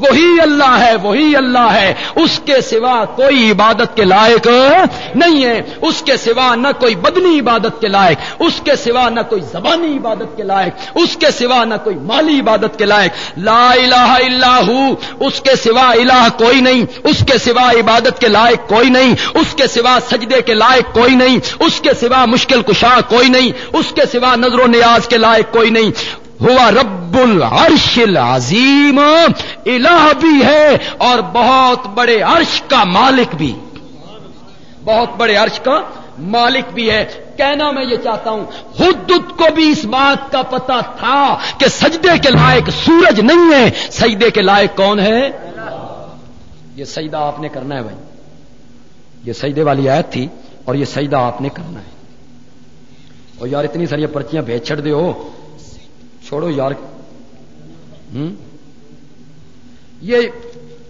[SPEAKER 1] وہی اللہ ہے، وہی اللہ ہے۔ اس کے سوا کوئی عبادت کے لائق نہیں ہے۔ اس کے سوا نہ کوئی بدنی عبادت کے لائق، اس کے سوا نہ کوئی زبانی عبادت کے لائق، اس کے سوا نہ کوئی مالی عبادت کے لائق۔ لا الہ الا ہو، اس کے سوا الہ کوئی نہیں، اس کے سوا عبادت کے لائق کوئی نہیں، اس کے سوا سجدے کے لائق کوئی نہیں، اس کے سوا مشکل کشا کوئی نہیں، اس کے سوا نظر و نیاز کے لائق کوئی نہیں۔ ہوا رب العرش العظیم، الہ بھی ہے اور بہت بڑے عرش کا مالک بھی۔ بہت بڑے عرش کا مالک بھی ہے۔ کہنا میں یہ چاہتا ہوں خود کو بھی اس بات کا پتا تھا کہ سجدے کے لائق سورج نہیں ہے۔ سجدے کے لائق کون ہے؟ یہ سجدہ آپ نے کرنا ہے بھائی۔ یہ سجدے والی آیت تھی اور یہ سجدہ آپ نے کرنا ہے۔ اور یار اتنی ساری پرچیاں بھیج چھڑ دے ہو۔ چھوڑو یار۔ یہ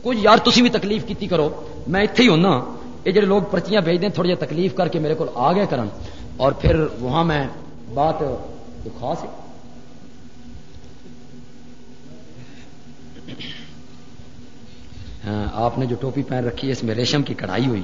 [SPEAKER 1] کچھ یار تھی بھی تکلیف کی کرو۔ میں اتنے ہی ہونا۔ یہ جڑے لوگ پرچیاں بھیج دیں، تھوڑی تکلیف کر کے میرے کو آ گئے کرن۔ اور پھر وہاں میں بات خاص ہے؟ ہاں آپ نے جو ٹوپی پہن رکھی ہے، اس میں ریشم کی کڑھائی ہوئی۔